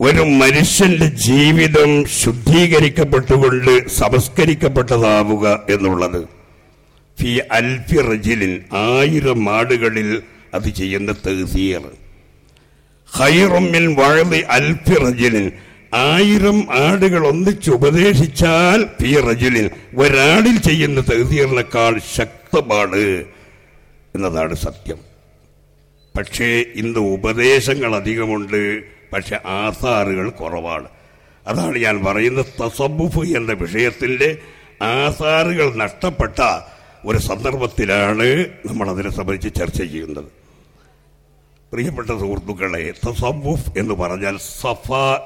ഒരു മനുഷ്യന്റെ ജീവിതം ശുദ്ധീകരിക്കപ്പെട്ടുകൊണ്ട് സംസ്കരിക്കപ്പെട്ടതാവുക എന്നുള്ളത്. ഫി അൽഫി റജിലിൻ ആയിരം ആടുകളിൽ അത് ചെയ്യുന്ന തഹസീർ. ഹൈറുമിൻ വഴതി അൽഫി റജിലിൻ. ആയിരം ആടുകൾ ഒന്നിച്ച് ഉപദേശിച്ചാൽ ഫി റജിലിൻ ഒരാടിൽ ചെയ്യുന്ന തഹസീറിനേക്കാൾ ശക്തമാണ് എന്നതാണ് സത്യം. പക്ഷേ ഇന്ന് ഉപദേശങ്ങൾ അധികമുണ്ട്. പക്ഷെ ആസാറുകൾ കുറവാണ്. അതാണ് ഞാൻ പറയുന്നത് തസബുഫ് എന്ന വിഷയത്തിന്റെ ആസാറുകൾ നഷ്ടപ്പെട്ട ഒരു സന്ദർഭത്തിലാണ് നമ്മൾ അതിനെ സംബന്ധിച്ച് ചർച്ച ചെയ്യുന്നത്. പ്രിയപ്പെട്ട സുഹൃത്തുക്കളെ തസബുഫ് എന്ന് പറഞ്ഞാൽ സഫാ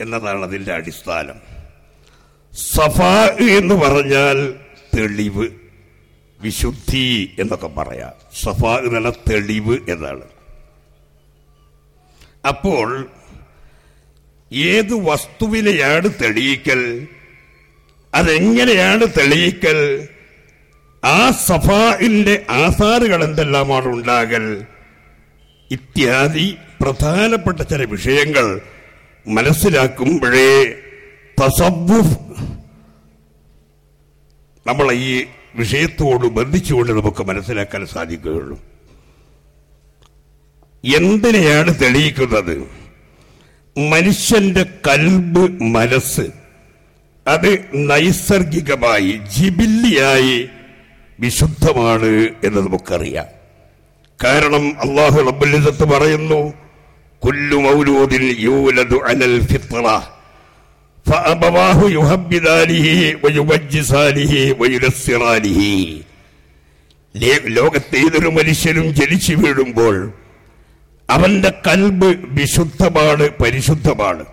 എന്നതാണ് അതിന്റെ അടിസ്ഥാനം. സഫാ എന്ന് പറഞ്ഞാൽ തെളിവ് വിശുദ്ധി എന്നൊക്കെ പറയാം. സഫാ എന്നുള്ള തെളിവ് എന്നാണ്. അപ്പോൾ ഏത് വസ്തുവിനെയാണ് തെളിയിക്കൽ? അതെങ്ങനെയാണ് തെളിയിക്കൽ? ആ സഫാഇന്റെ ആസാറുകൾ എന്തെല്ലാമാണ് ഉണ്ടാകൽ? ഇത്യാദി പ്രധാനപ്പെട്ട ചില വിഷയങ്ങൾ മനസ്സിലാക്കുമ്പോഴേ തസബുഫ് നമ്മളെ ഈ വിഷയത്തോട് ബന്ധിച്ചുകൊണ്ട് നമുക്ക് മനസ്സിലാക്കാൻ സാധിക്കുകയുള്ളൂ. എന്തിനെയാണ് തെളിയിക്കുന്നത്? മനുഷ്യന്റെ കൽബ് മനസ്സ്. അത് നൈസർഗികമായി ജിബില്ലിയായി വിശുദ്ധമാണ് എന്ന് നമുക്കറിയാം. കാരണം അള്ളാഹു റബുലിസത്ത് പറയുന്നു കുല്ലു മൗലൂദിൽ യൂലദു അനൽ ഫിത്ര ലോകത്തെ ഏതൊരു മനുഷ്യനും ജനിച്ചു വീഴുമ്പോൾ അവന്റെ കൽബ് വിശുദ്ധമാണ് പരിശുദ്ധമാണ്.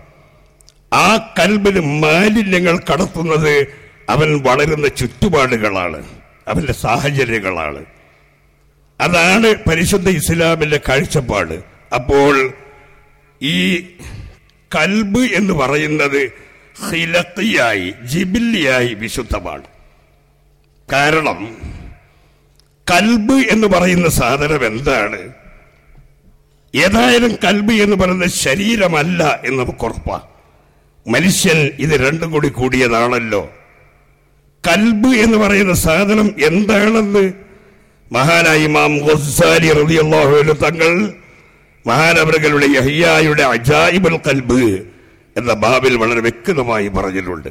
ആ കൽബിന് മാലിന്യങ്ങൾ കടത്തുന്നത് അവൻ വളരുന്ന ചുറ്റുപാടുകളാണ് അവന്റെ സാഹചര്യങ്ങളാണ്. അതാണ് പരിശുദ്ധ ഇസ്ലാമിന്റെ കാഴ്ചപ്പാട്. അപ്പോൾ ഈ കൽബ് എന്ന് പറയുന്നത് ഹിലത്തിയായി ജിബില്ലിയായി വിശുദ്ധമാണ്. കാരണം കൽബ് എന്ന് പറയുന്ന സാധനം എന്താണ്? ഏതായാലും കൽബി എന്ന് പറയുന്നത് ശരീരമല്ല എന്ന് നമുക്ക് മനുഷ്യൻ ഇത് രണ്ടും കൂടി കൂടിയതാണല്ലോ. കൽബ് എന്ന് പറയുന്ന സാധനം എന്താണെന്ന് മഹാനായ ഇമാം ഗസാലി തങ്ങൾ മഹാനവറുകളുടെ യഹിയായുടെ അജായിബുൽ കൽബ് എന്ന ബാബിൽ വളരെ വ്യക്തമായി പറഞ്ഞിട്ടുണ്ട്.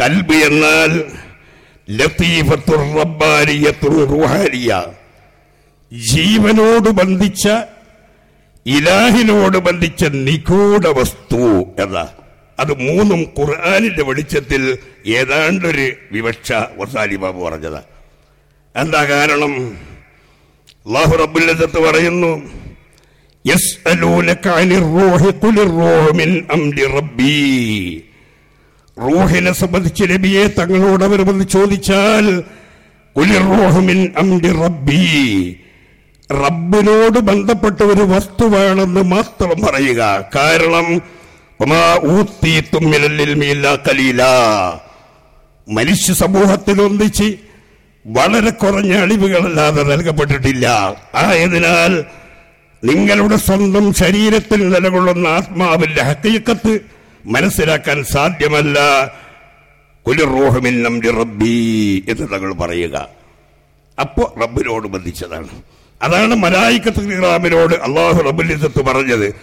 കൽബ് എന്നാൽ ലത്തീഫത്തുർ ജീവനോട് ബന്ധിച്ച ഇലാഹിനോട് ബന്ധിച്ച നിഗൂഢ വസ്തു എന്നാ അത് മൂന്നും ഖുർആാനിന്റെ വെളിച്ചത്തിൽ ഏതാണ്ടൊരു വിവക്ഷ വസാലി ബാബു പറഞ്ഞത്. എന്താ കാരണം? അള്ളാഹു റബുല്ലത്ത് പറയുന്നു റൂഹിനെ സംബന്ധിച്ച് നബിയെ തങ്ങളോട് അവർ വന്ന് ചോദിച്ചാൽ റബ്ബി. റബ്ബിനോട് ബന്ധപ്പെട്ട ഒരു വസ്തുവാണെന്ന് മാത്രം പറയുക. കാരണം. മനുഷ്യ സമൂഹത്തിനൊന്നിച്ച് വളരെ കുറഞ്ഞ അളിവുകളല്ലാതെ നൽകപ്പെട്ടിട്ടില്ല. ആയതിനാൽ നിങ്ങളുടെ സ്വന്തം ശരീരത്തിൽ നിലകൊള്ളുന്ന ആത്മാവിന്റെ ഹക്കീക്കത്ത് മനസ്സിലാക്കാൻ സാധ്യമല്ല. കുലിറോഹമിൻ നംരി റബ്ബി എന്ന് തങ്ങൾ പറയുക. അപ്പോ റബ്ബിനോട് ബന്ധിച്ചതാണ്. അതാണ് മലായിക്കത്ത് ഇറാമിനോട് അള്ളാഹു റബുലിസത്ത് പറഞ്ഞത്.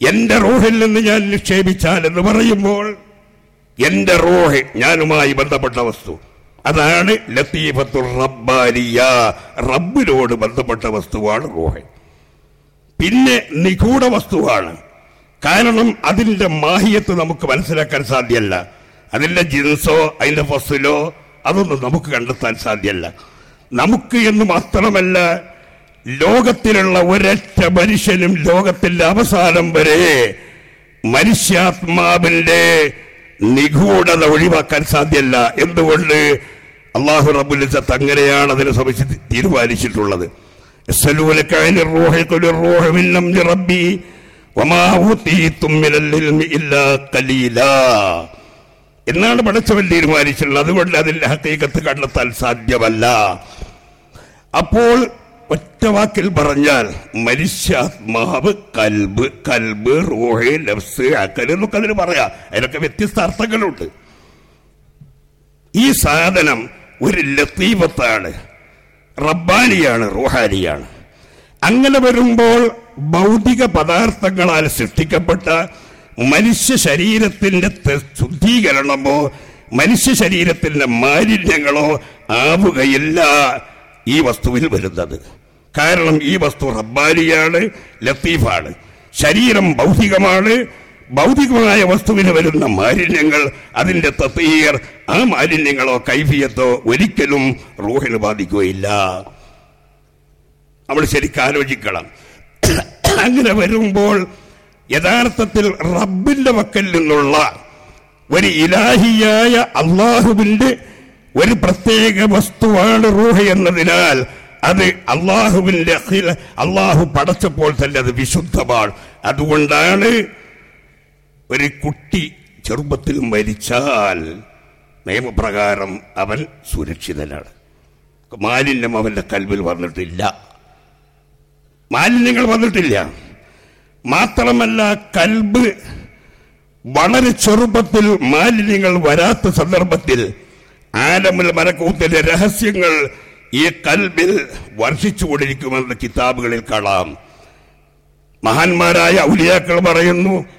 എന്റെ റൂഹിൽ നിന്ന് ഞാൻ നിക്ഷേപിച്ചാൽ എന്ന് പറയുമ്പോൾ എന്റെ റൂഹ് ഞാനുമായി ബന്ധപ്പെട്ട വസ്തു. അതാണ് ലത്തീഫത്തു റബ്ബാലിയ റബ്ബിനോട് ബന്ധപ്പെട്ട വസ്തുവാണ് റൂഹ്. പിന്നെ നിഗൂഢ വസ്തുവാണ്. കാരണം അതിന്റെ മാഹിയത്ത് നമുക്ക് മനസ്സിലാക്കാൻ സാധ്യമല്ല അതിന്റെ ജിൻസോ അതിന്റെ ഫസിലോ അതൊന്നും നമുക്ക് കണ്ടെത്താൻ സാധ്യമല്ല നമുക്ക് എന്ന് മാത്രമല്ല ലോകത്തിലുള്ള ഒരൊറ്റ മനുഷ്യനും ലോകത്തിന്റെ അവസാനം വരെ മനുഷ്യാത്മാവിന്റെ നിഗൂഢത ഒഴിവാക്കാൻ സാധ്യമല്ല എന്തുകൊണ്ട്? അള്ളാഹു റബുലിസത്ത് അങ്ങനെയാണ് അതിനെ സംബന്ധിച്ച് തീരുമാനിച്ചിട്ടുള്ളത്. يسألونك عن الروح قل الروح من أمر ربي വമാ ഊതീതും മിനൽ ഇൽമി ഇല്ലാ ഖലീലാ എന്നാണ് പടച്ചവൻ തീരുമാനിച്ചിട്ടുള്ളത് അതുകൊണ്ട് അതിന്റെ ഹക്കീകത്ത് കണ്ടെത്താൻ സാധ്യമല്ല അപ്പോൾ ഒറ്റ വാക്കിൽ പറഞ്ഞാൽ മനുഷ്യാത്മാവ് കൽബ് കൽബ് റൂഹ് നഫ്സ് അക്കൽ എന്നൊക്കെ അതിന് പറയാം അതിനൊക്കെ വ്യത്യസ്ത അർത്ഥങ്ങളുണ്ട് ഈ സാധനം ഒരു ലത്തീഫത്താണ് റബ്ബാനിയാണ് റൂഹാനിയാണ്. അങ്ങനെ വരുമ്പോൾ ഭൗതിക പദാർത്ഥങ്ങളാൽ സൃഷ്ടിക്കപ്പെട്ട മനുഷ്യ ശരീരത്തിന്റെ ശുദ്ധീകരണമോ മനുഷ്യ ശരീരത്തിന്റെ മാലിന്യങ്ങളോ ആവുകയില്ല ഈ വസ്തുവിൽ വരുന്നത്. കാരണം ഈ വസ്തു റബ്ബാനിയാണ് ലത്തീഫാണ്. ശരീരം ഭൗതികമാണ് ഭൗതികമായ വസ്തുവിന് വരുന്ന മാലിന്യങ്ങൾ അതിന്റെ തത്തീയർ ആ മാലിന്യങ്ങളോ കൈഫിയത്തോ ഒരിക്കലും റൂഹിന് ബാധിക്കുകയില്ല. നമ്മൾ ശരിക്കും ആലോചിക്കണം. അങ്ങനെ വരുമ്പോൾ യഥാർത്ഥത്തിൽ റബ്ബിന്റെ മക്കൽ നിന്നുള്ള ഒരു ഇലാഹിയായ അള്ളാഹുവിന്റെ ഒരു പ്രത്യേക വസ്തുവാണ് റൂഹ എന്നതിനാൽ അത് അള്ളാഹുവിന്റെ ഹില- അള്ളാഹു പടച്ചപ്പോൾ തന്നെ അത് വിശുദ്ധമാണ്. അതുകൊണ്ടാണ് ഒരു കുട്ടി ചെറുപ്പത്തിൽ മരിച്ചാൽ നിയമപ്രകാരം അവൻ സുരക്ഷിതനാണ്. മാലിന്യം അവന്റെ കൽവിൽ വന്നിട്ടില്ല. മാലിന്യങ്ങൾ വന്നിട്ടില്ല. മാത്രമല്ല കൽബ് വളരെ ചെറുപ്പത്തിൽ മാലിന്യങ്ങൾ വരാത്ത സന്ദർഭത്തിൽ ആലമുൽ മരക്കൂത്തിന്റെ രഹസ്യങ്ങൾ ഈ കൽബിൽ വർഷിച്ചുകൊണ്ടിരിക്കുമെന്ന് കിതാബുകളിൽ കാണാം. മഹാന്മാരായ ഔലിയാക്കൾ പറയുന്നു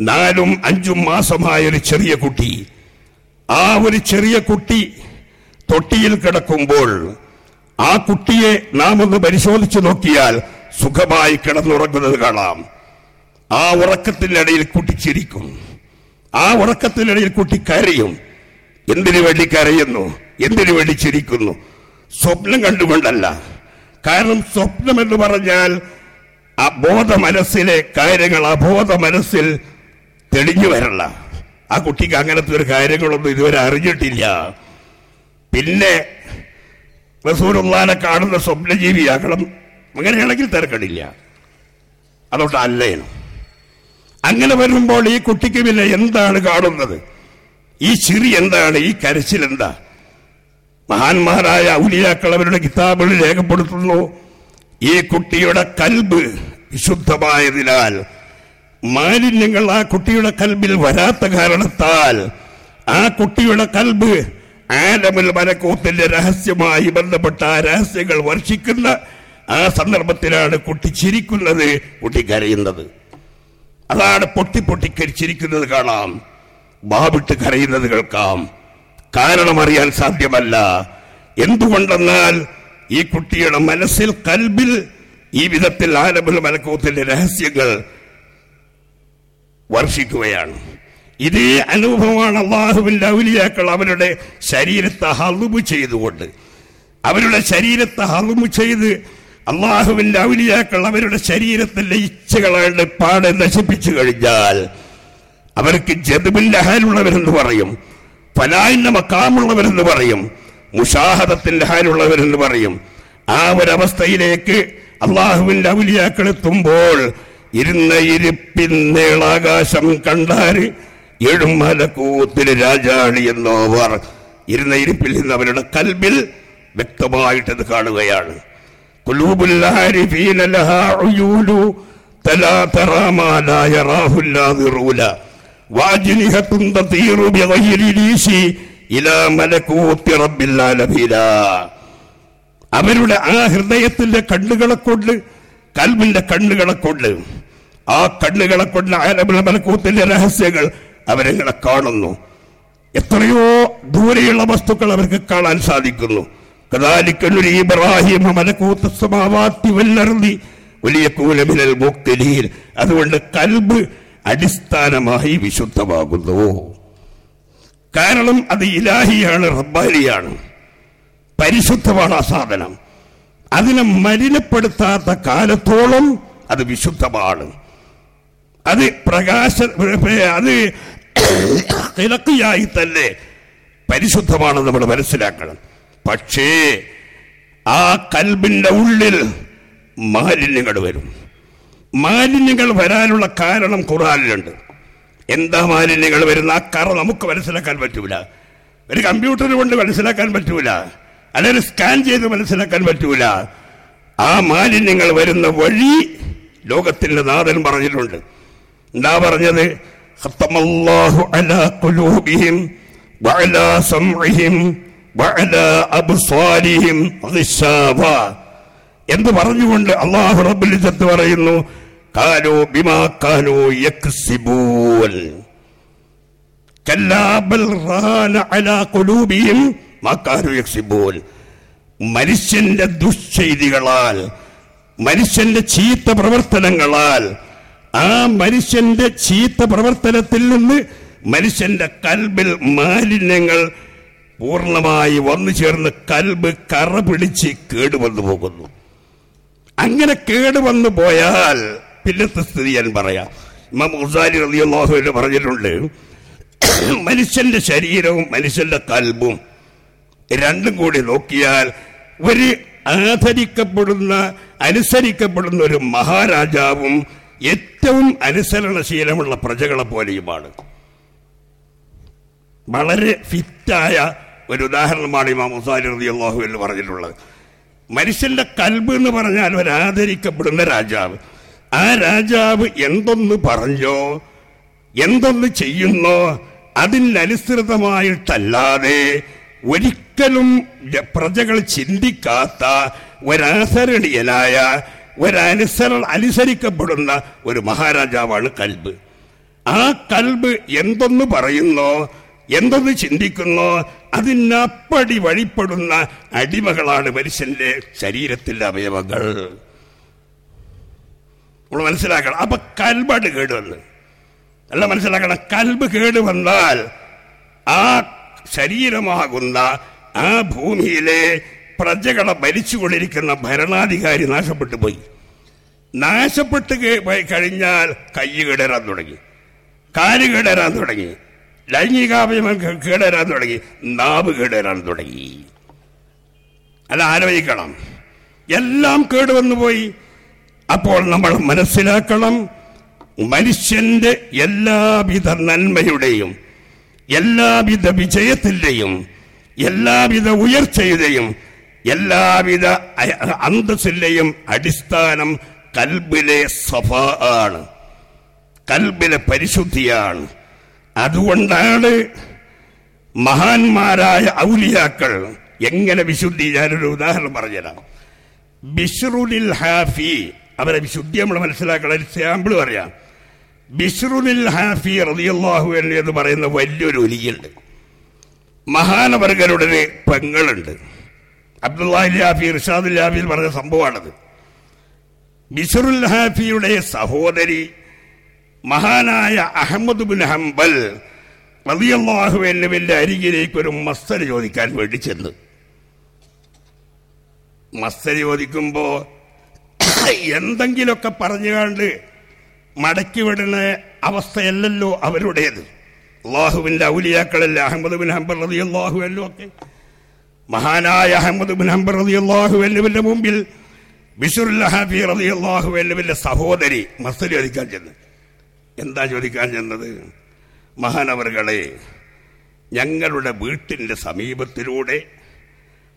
നാലും അഞ്ചും മാസമായ ഒരു ചെറിയ കുട്ടി. ആ ഒരു ചെറിയ കുട്ടി തൊട്ടിയിൽ കിടക്കുമ്പോൾ ആ കുട്ടിയെ നാം ഒന്ന് പരിശോധിച്ചു നോക്കിയാൽ സുഖമായി കിടന്നുറങ്ങുന്നത് കാണാം. ആ ഉറക്കത്തിനിടയിൽ കുട്ടി ചിരിക്കും. ആ ഉറക്കത്തിനിടയിൽ കുട്ടി കരയും. എന്തിനു വേണ്ടി കരയുന്നു? എന്തിനു വേണ്ടി ചിരിക്കുന്നു? സ്വപ്നം കണ്ടുകൊണ്ടല്ല. കാരണം സ്വപ്നം എന്ന് പറഞ്ഞാൽ അബോധ മനസ്സിലെ കാര്യങ്ങൾ അബോധ മനസ്സിൽ തെളിഞ്ഞു വരള ആ കുട്ടിക്ക് അങ്ങനത്തെ ഒരു കാര്യങ്ങളൊന്നും ഇതുവരെ അറിഞ്ഞിട്ടില്ല. പിന്നെ റസൂലുള്ളാനെ കാണുന്ന സ്വപ്നജീവിയാകണം അങ്ങനെയാണെങ്കിൽ തിരക്കടില്ല അതുകൊണ്ട് അല്ലേനും അങ്ങനെ വരുമ്പോൾ ഈ കുട്ടിക്ക് പിന്നെ എന്താണ് കാണുന്നത്? ഈ ചിരി എന്താണ്? ഈ കരച്ചിൽ എന്താ? മഹാന്മാരായ ഔലിയാക്കൾ അവരുടെ കിതാബുകളിൽ രേഖപ്പെടുത്തുന്നു. ഈ കുട്ടിയുടെ കൽബ് വിശുദ്ധമായതിനാൽ മാലിന്യങ്ങൾ ആ കുട്ടിയുടെ കൽബിൽ വരാത്ത കാരണത്താൽ ആ കുട്ടിയുടെ കൽബ് ആലമൽ മലക്കൂത്തിന്റെ രഹസ്യമായി ബന്ധപ്പെട്ട ആ രഹസ്യങ്ങൾ വർഷിക്കുന്ന ആ സന്ദർഭത്തിലാണ് കുട്ടി ചിരിക്കുന്നത് കുട്ടി കരയുന്നത്. അതാണ് പൊട്ടി പൊട്ടി ചിരിക്കുന്നത് കാണാം. ബാബിട്ട് കരയുന്നത് കേൾക്കാം. കാരണം അറിയാൻ സാധ്യമല്ല. എന്തുകൊണ്ടെന്നാൽ ഈ കുട്ടിയുടെ മനസ്സിൽ കൽബിൽ ഈ വിധത്തിൽ ആലമുൽ മലക്കൂത്തിന്റെ രഹസ്യങ്ങൾ വർഷിക്കുകയാണ്. ഇതേ അനുഭവമാണ് അള്ളാഹുവിന്റെ ഔലിയാക്കൾ അവരുടെ ശരീരത്തെ ഹലുബ് ചെയ്തുകൊണ്ട്. അവരുടെ ശരീരത്തെ ഹലുബ് ചെയ്ത് അള്ളാഹുവിന്റെ ഔലിയാക്കൾ അവരുടെ ശരീരത്തിൽ ഇച്ഛകളായിട്ട് പാടെ നശിപ്പിച്ചു കഴിഞ്ഞാൽ അവർക്ക് ജതുബിന്റെ ഹാലുള്ളവരെന്ന് പറയും ഫലായിന്റെ മക്കാമുള്ളവരെന്ന് പറയും മുഷാഹദത്തിന്റെ ഹാലുള്ളവരെന്ന് പറയും. ആ ഒരവസ്ഥയിലേക്ക് അള്ളാഹുവിന്റെ ഔലിയാക്കൾ എത്തുമ്പോൾ ഇരുന്ന ഇരിപ്പിൻ നേളാകാശം കണ്ടാൽ എഴുമല കൂത്തിന് രാജാളി എന്നോവർ. ഇരുന്ന ഇരിപ്പിൽ നിന്ന് അവരുടെ കൽബിൽ വ്യക്തമായിട്ടത് കാണുകയാണ്. അവരുടെ ആ ഹൃദയത്തിന്റെ കണ്ണുകളെ കൊണ്ട് കൽബിന്റെ കണ്ണുകളെ കൊണ്ട് ആ കണ്ണുകളെ കൊണ്ട് ആലമുള്ള മലക്കൂത്തിന്റെ രഹസ്യങ്ങൾ അവരെങ്ങനെ കാണുന്നു. എത്രയോ ദൂരെയുള്ള വസ്തുക്കൾ അവർക്ക് കാണാൻ സാധിക്കുന്നു. കദാലിക്കല്ലൊരു ഇബ്രാഹിം മലക്കൂത്ത സമാവാത്തി വല്ലർന്നി വലിയ കൂലമിനൽ അതുകൊണ്ട് കൽബ് അടിസ്ഥാനമായി വിശുദ്ധമാകുന്നു. കാരണം അത് ഇലാഹിയാണ് റബ്ബാനിയാണ്. പരിശുദ്ധമാണ് ആ സാധനം. അതിനെ മലിനപ്പെടുത്താത്ത കാലത്തോളം അത് വിശുദ്ധമാണ്. അത് പ്രകാശ അത് തിളക്കിയായി തന്നെ പരിശുദ്ധമാണ് നമ്മൾ മനസ്സിലാക്കണം. പക്ഷേ ആ കൽബിന്റെ ഉള്ളിൽ മാലിന്യങ്ങൾ വരും. മാലിന്യങ്ങൾ വരാനുള്ള കാരണം ഖുറാനിലുണ്ട് എന്താ മാലിന്യങ്ങൾ വരുന്ന? ആ കറ നമുക്ക് മനസ്സിലാക്കാൻ പറ്റൂല. ഒരു കമ്പ്യൂട്ടർ കൊണ്ട് മനസ്സിലാക്കാൻ പറ്റൂല. അല്ലെങ്കിൽ സ്കാൻ ചെയ്ത് മനസ്സിലാക്കാൻ പറ്റൂല. ആ മാലിന്യങ്ങൾ വരുന്ന വഴി ലോകത്തിന്റെ നാഥൻ പറഞ്ഞിട്ടുണ്ട്. എന്താ പറഞ്ഞത്? എന്ത് പറഞ്ഞുകൊണ്ട് അള്ളാഹു റബുലിസത്ത് പറയുന്നു കാലോ ബിമാ കാലോ മനുഷ്യന്റെ ദുശ്ചെയ്തികളാൽ മനുഷ്യന്റെ ചീത്ത പ്രവർത്തനങ്ങളാൽ ആ മനുഷ്യന്റെ ചീത്ത പ്രവർത്തനത്തിൽ നിന്ന് മനുഷ്യന്റെ കൽബിൽ മാലിന്യങ്ങൾ പൂർണമായി വന്നു ചേർന്ന് കൽബ് കറ പിടിച്ച് കേടുവന്നു പോകുന്നു. അങ്ങനെ കേടുവന്നു പോയാൽ പിന്നത്തെ സ്ഥിതി ഞാൻ പറയാം. ഇമാം ഉസാരി അൻഹു പറഞ്ഞിട്ടുണ്ട് മനുഷ്യന്റെ ശരീരവും മനുഷ്യന്റെ കൽബും രണ്ടും കൂടി നോക്കിയാൽ ഒരു ആദരിക്കപ്പെടുന്ന അനുസരിക്കപ്പെടുന്ന ഒരു മഹാരാജാവും ഏറ്റവും അനുസരണശീലമുള്ള പ്രജകളെ പോലെയുമാണ്. വളരെ ഫിറ്റായ ഒരു ഉദാഹരണമാണ് ഇമാം മുസാരി റളിയല്ലാഹു എന്ന് പറഞ്ഞിട്ടുള്ളത്. മനുഷ്യന്റെ കൽബ് എന്ന് പറഞ്ഞാൽ ഒരു ആദരിക്കപ്പെടുന്ന രാജാവ്. ആ രാജാവ് എന്തൊന്ന് പറഞ്ഞോ എന്തൊന്ന് ചെയ്യുന്നോ അതിനനുസൃതമായിട്ടല്ലാതെ ഒരിക്കലും പ്രജകൾ ചിന്തിക്കാത്ത ഒരാസരണീയനായ ഒരനുസര അനുസരിക്കപ്പെടുന്ന ഒരു മഹാരാജാവാണ് കൽബ്. ആ കൽബ് എന്തൊന്ന് പറയുന്നു എന്തെന്ന് ചിന്തിക്കുന്നു അതിനപ്പടി വഴിപ്പെടുന്ന അടിമകളാണ് മനുഷ്യന്റെ ശരീരത്തിലെ അവയവങ്ങൾ. നമ്മൾ മനസ്സിലാക്കണം. അപ്പൊ കൽബാണ് കേടുവന്ന്. അല്ല മനസ്സിലാക്കണം. കൽബ് കേടുവന്നാൽ ആ ശരീരമാകുന്ന ആ ഭൂമിയിലെ പ്രജകളെ ഭരിച്ചുകൊണ്ടിരിക്കുന്ന ഭരണാധികാരി നാശപ്പെട്ടു പോയി. നാശപ്പെട്ട് കഴിഞ്ഞാൽ കൈ കേടരാൻ തുടങ്ങി. കാൽ കേടരാൻ തുടങ്ങി. കേ- കേടരാൻ തുടങ്ങി. നാവ് കേടരാൻ തുടങ്ങി. അല്ല ആലോചിക്കണം. എല്ലാം കേടുവന്നു പോയി. അപ്പോൾ നമ്മൾ മനസ്സിലാക്കണം മനുഷ്യന്റെ എല്ലാവിധ നന്മയുടെയും എല്ലാവിധ വിജയത്തിന്റെയും എല്ലാവിധ ഉയർച്ചയുടെയും എല്ലാവിധ അയ- അടിസ്ഥാനം കൽബിലെ സഫ ആണ്. കൽബിലെ പരിശുദ്ധിയാണ്. അതുകൊണ്ടാണ് മഹാന്മാരായ ഔലിയാക്കൾ എങ്ങനെ വിശുദ്ധി ഞാനൊരു ഉദാഹരണം പറഞ്ഞുതരാം. ബിഷ്റുലിൽ ഹാഫി അവരെ വിശുദ്ധി നമ്മൾ മനസ്സിലാക്കണം ഒരു സാമ്പിൾ പറയാം. ബിഷ്റുലിൽ ഹാഫി റളിയല്ലാഹു അൻഹു എന്ന് പറയുന്ന വലിയൊരു ഒലിയുണ്ട്. മഹാനവർഗരുടെ പെങ്ങളുണ്ട്. അബ്ദുല്ലാഹി ഹാഫി ഇർഷാദുൽ ഹാഫിയിൽ പറഞ്ഞ സംഭവമാണത്. ബിഷറുൽ ഹാഫിയുടെ സഹോദരി മഹാനായ അഹമ്മദ് ബിൻ ഹംബൽ റളിയല്ലാഹു അൻഹുവിന്റെ അരികിലേക്ക് ഒരു മസ്തര ചോദിക്കാൻ വേണ്ടി ചെന്നു. മസ്തര ചോദിക്കുമ്പോ എന്തെങ്കിലുമൊക്കെ പറഞ്ഞുകൊണ്ട് മടക്കി വിടുന്ന അവസ്ഥയല്ലല്ലോ അവരുടേത്. അള്ളാഹുവിന്റെ ഔലിയാക്കളല്ല അഹമ്മദ് ബിൻ ഹംബൽ റളിയല്ലാഹു അല്ലോ ഒക്കെ? മഹാനായ അഹമ്മദ് ബിൻ ഹംബർ റളിയല്ലാഹു അൻഹുവിന്റെ മുമ്പിൽ ബിഷുറുൽ ഹാഫി റളിയല്ലാഹു അൻഹുവിന്റെ സഹോദരി മസ്തരി ചോദിക്കാൻ ചെന്ന്. എന്താ ചോദിക്കാൻ ചെന്നത്? മഹാനവറുകളെ ഞങ്ങളുടെ വീട്ടിന്റെ സമീപത്തിലൂടെ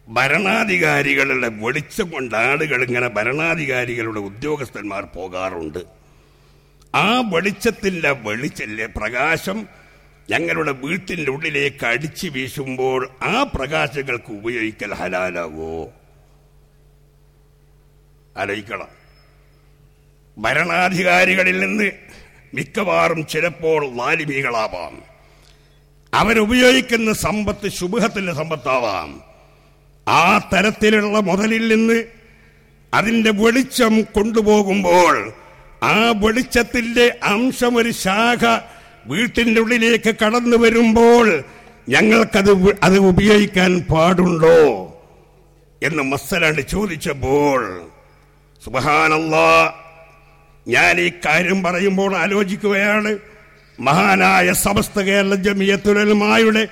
ഭരണാധികാരികളുടെ വെളിച്ചം കൊണ്ട് ആളുകൾ ഇങ്ങനെ ഭരണാധികാരികളുടെ ഉദ്യോഗസ്ഥന്മാർ പോകാറുണ്ട്. ആ വെളിച്ചത്തിന്റെ വെളിച്ചല്ലേ പ്രകാശം ഞങ്ങളുടെ വീട്ടിന്റെ ഉള്ളിലേക്ക് അടിച്ചു വീശുമ്പോൾ ആ പ്രകാശങ്ങൾക്ക് ഉപയോഗിക്കൽ ഹലാലാവോ? ആലോചിക്കണം. ഭരണാധികാരികളിൽ നിന്ന് മിക്കവാറും ചിലപ്പോൾ വാലിമികളാവാം അവരുപയോഗിക്കുന്ന സമ്പത്ത് ശുഭത്തിന്റെ സമ്പത്താവാം. ആ തരത്തിലുള്ള മുതലിൽ നിന്ന് അതിന്റെ വെളിച്ചം കൊണ്ടുപോകുമ്പോൾ ആ വെളിച്ചത്തിന്റെ അംശം ഒരു ശാഖ വീട്ടിന്റെ ഉള്ളിലേക്ക് കടന്നു വരുമ്പോൾ ഞങ്ങൾക്കത് അത് ഉപയോഗിക്കാൻ പാടുണ്ടോ എന്ന് മസ്സലാണ്ട് ചോദിച്ചപ്പോൾ സുബഹാനല്ലാ ഞാൻ ഈ കാര്യം പറയുമ്പോൾ ആലോചിക്കുകയാണ്. മഹാനായ സമസ്ത കേരള ജമിയത്തുലമായുടെ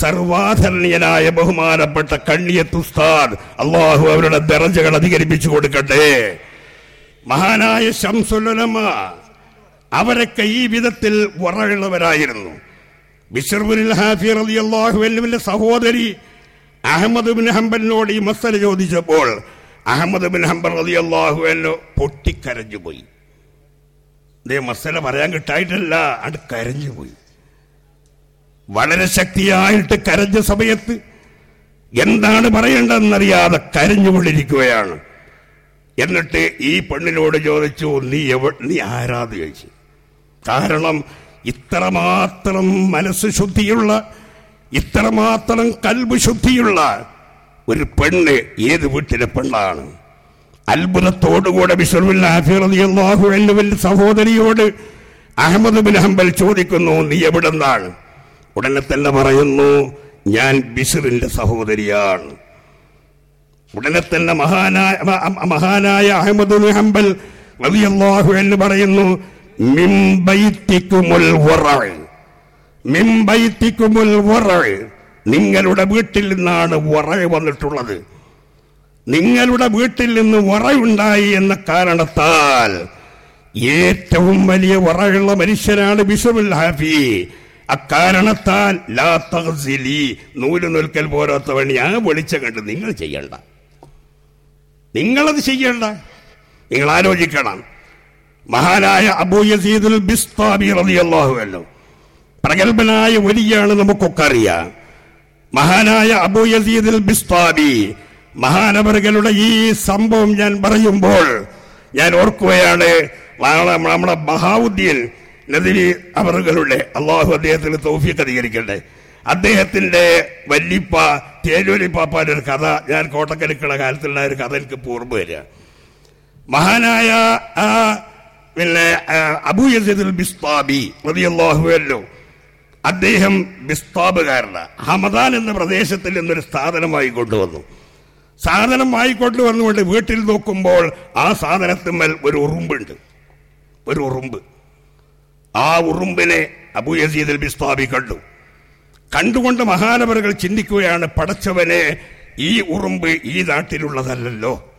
സർവാധരണീയനായ ബഹുമാനപ്പെട്ട കണ്ണിയത്ത് ഉസ്താദ് അള്ളാഹു അവരുടെ ദറജകൾ അധികരിപ്പിച്ചു കൊടുക്കട്ടെ. മഹാനായ ശംസുലമ അവരൊക്കെ ഈ വിധത്തിൽ ഉറയുള്ളവരായിരുന്നു ബിഷർബുൽ ഹാഫി റളിയല്ലാഹു അൻഹുവിന്റെ സഹോദരി അഹമ്മദ് ബിൻ ഹംബലിനോട് ഈ മസല ചോദിച്ചപ്പോൾ അഹമ്മദ് ബിൻ ഹംബൽ റളിയല്ലാഹു അൻഹു പൊട്ടിക്കരഞ്ഞു പോയി. ഇതേ മസല പറയാൻ കിട്ടായിട്ടല്ല അത് കരഞ്ഞു പോയി. വളരെ ശക്തിയായിട്ട് കരഞ്ഞ സമയത്ത് എന്താണ് പറയേണ്ടതെന്നറിയാതെ കരഞ്ഞുകൊണ്ടിരിക്കുകയാണ് എന്നിട്ട് ഈ പെണ്ണിനോട് ചോദിച്ചു നീ എവ നീ ആരാധ ചോദിച്ചു. കാരണം ഇത്രമാത്രം മനസ്സ് ശുദ്ധിയുള്ള ഇത്രമാത്രം കൽബ് ശുദ്ധിയുള്ള ഒരു പെണ്ണ് ഏത് വീട്ടിലെ പെണ്ണാണ്? അത്ഭുതത്തോടുകൂടെ ബിഷറുല്ലാഹുവിന്റെ സഹോദരിയോട് അഹമ്മദ് ബിൻ ഹംബൽ ചോദിക്കുന്നു നീ എവിടെന്നാണ്? ഉടനെ തന്നെ പറയുന്നു ഞാൻ ബിഷറിന്റെ സഹോദരിയാണ്. ഉടനെ തന്നെ മഹാനായ മഹാനായ അഹമ്മദ് ബിൻ ഹംബൽ റളിയല്ലാഹു എന്ന് പറയുന്നു നിങ്ങളുടെ വീട്ടിൽ നിന്നാണ് വറ വന്നിട്ടുള്ളത്. നിങ്ങളുടെ വീട്ടിൽ നിന്ന് വറയുണ്ടായി എന്ന കാരണത്താൽ ഏറ്റവും വലിയ വറയുള്ള മനുഷ്യനാണ് ബിഷറുൽ ഹാഫി. അക്കാരണത്താൽ ലാ നൂൽ നിൽക്കൽ പോരാത്ത പണി ആ വിളിച്ച കണ്ട് നിങ്ങൾ ചെയ്യണ്ട. നിങ്ങളത് ചെയ്യണ്ട. നിങ്ങൾ ആലോചിക്കണം. മഹാനായ അബൂ യസീദുൽ റളിയല്ലാഹു അൻഹു. പ്രഗത്ഭനായ വലിയാണ് നമുക്കൊക്കെ അറിയാം. മഹാനായ അബൂ യസീദുൽ ബിസ്താബി മഹാനവറുകളുടെ ഈ സംഭവം ഞാൻ പറയുമ്പോൾ ഞാൻ ഓർക്കുകയാണ് നമ്മുടെ ബഹാവുദ്ദീൻ നദിരി അവറുകളുടെ അള്ളാഹു അദ്ദേഹത്തിന് തൗഫീഖ് അധികരിക്കട്ടെ. അദ്ദേഹത്തിന്റെ വല്ലിപ്പ തേലൂരിപ്പാപ്പാന്റെ ഒരു കഥ ഞാൻ കോട്ടക്കലിക്കുള്ള കാലത്തുള്ള ഒരു കഥ എനിക്ക് പൂർവ വരിക. മഹാനായ ആ പിന്നെ അബൂ ബിസ്താബി അദ്ദേഹം ബിസ്താബുകാരനാണ് ഹമദാൻ എന്ന പ്രദേശത്തിൽ നിന്നൊരു സാധനമായി കൊണ്ടുവന്നു. സാധനമായി വന്നുകൊണ്ട് വീട്ടിൽ നോക്കുമ്പോൾ ആ സാധനത്തിന്മേൽ ഒരു ഉറുമ്പുണ്ട്. ഒരു ഉറുമ്പ്. ആ ഉറുമ്പിനെ അബൂ യസീദുൽ ബിസ്താബി കണ്ടു. കണ്ടുകൊണ്ട് മഹാനവറുകൾ ചിന്തിക്കുകയാണ് പടച്ചവനെ ഈ ഉറുമ്പ് ഈ നാട്ടിലുള്ളതല്ലല്ലോ.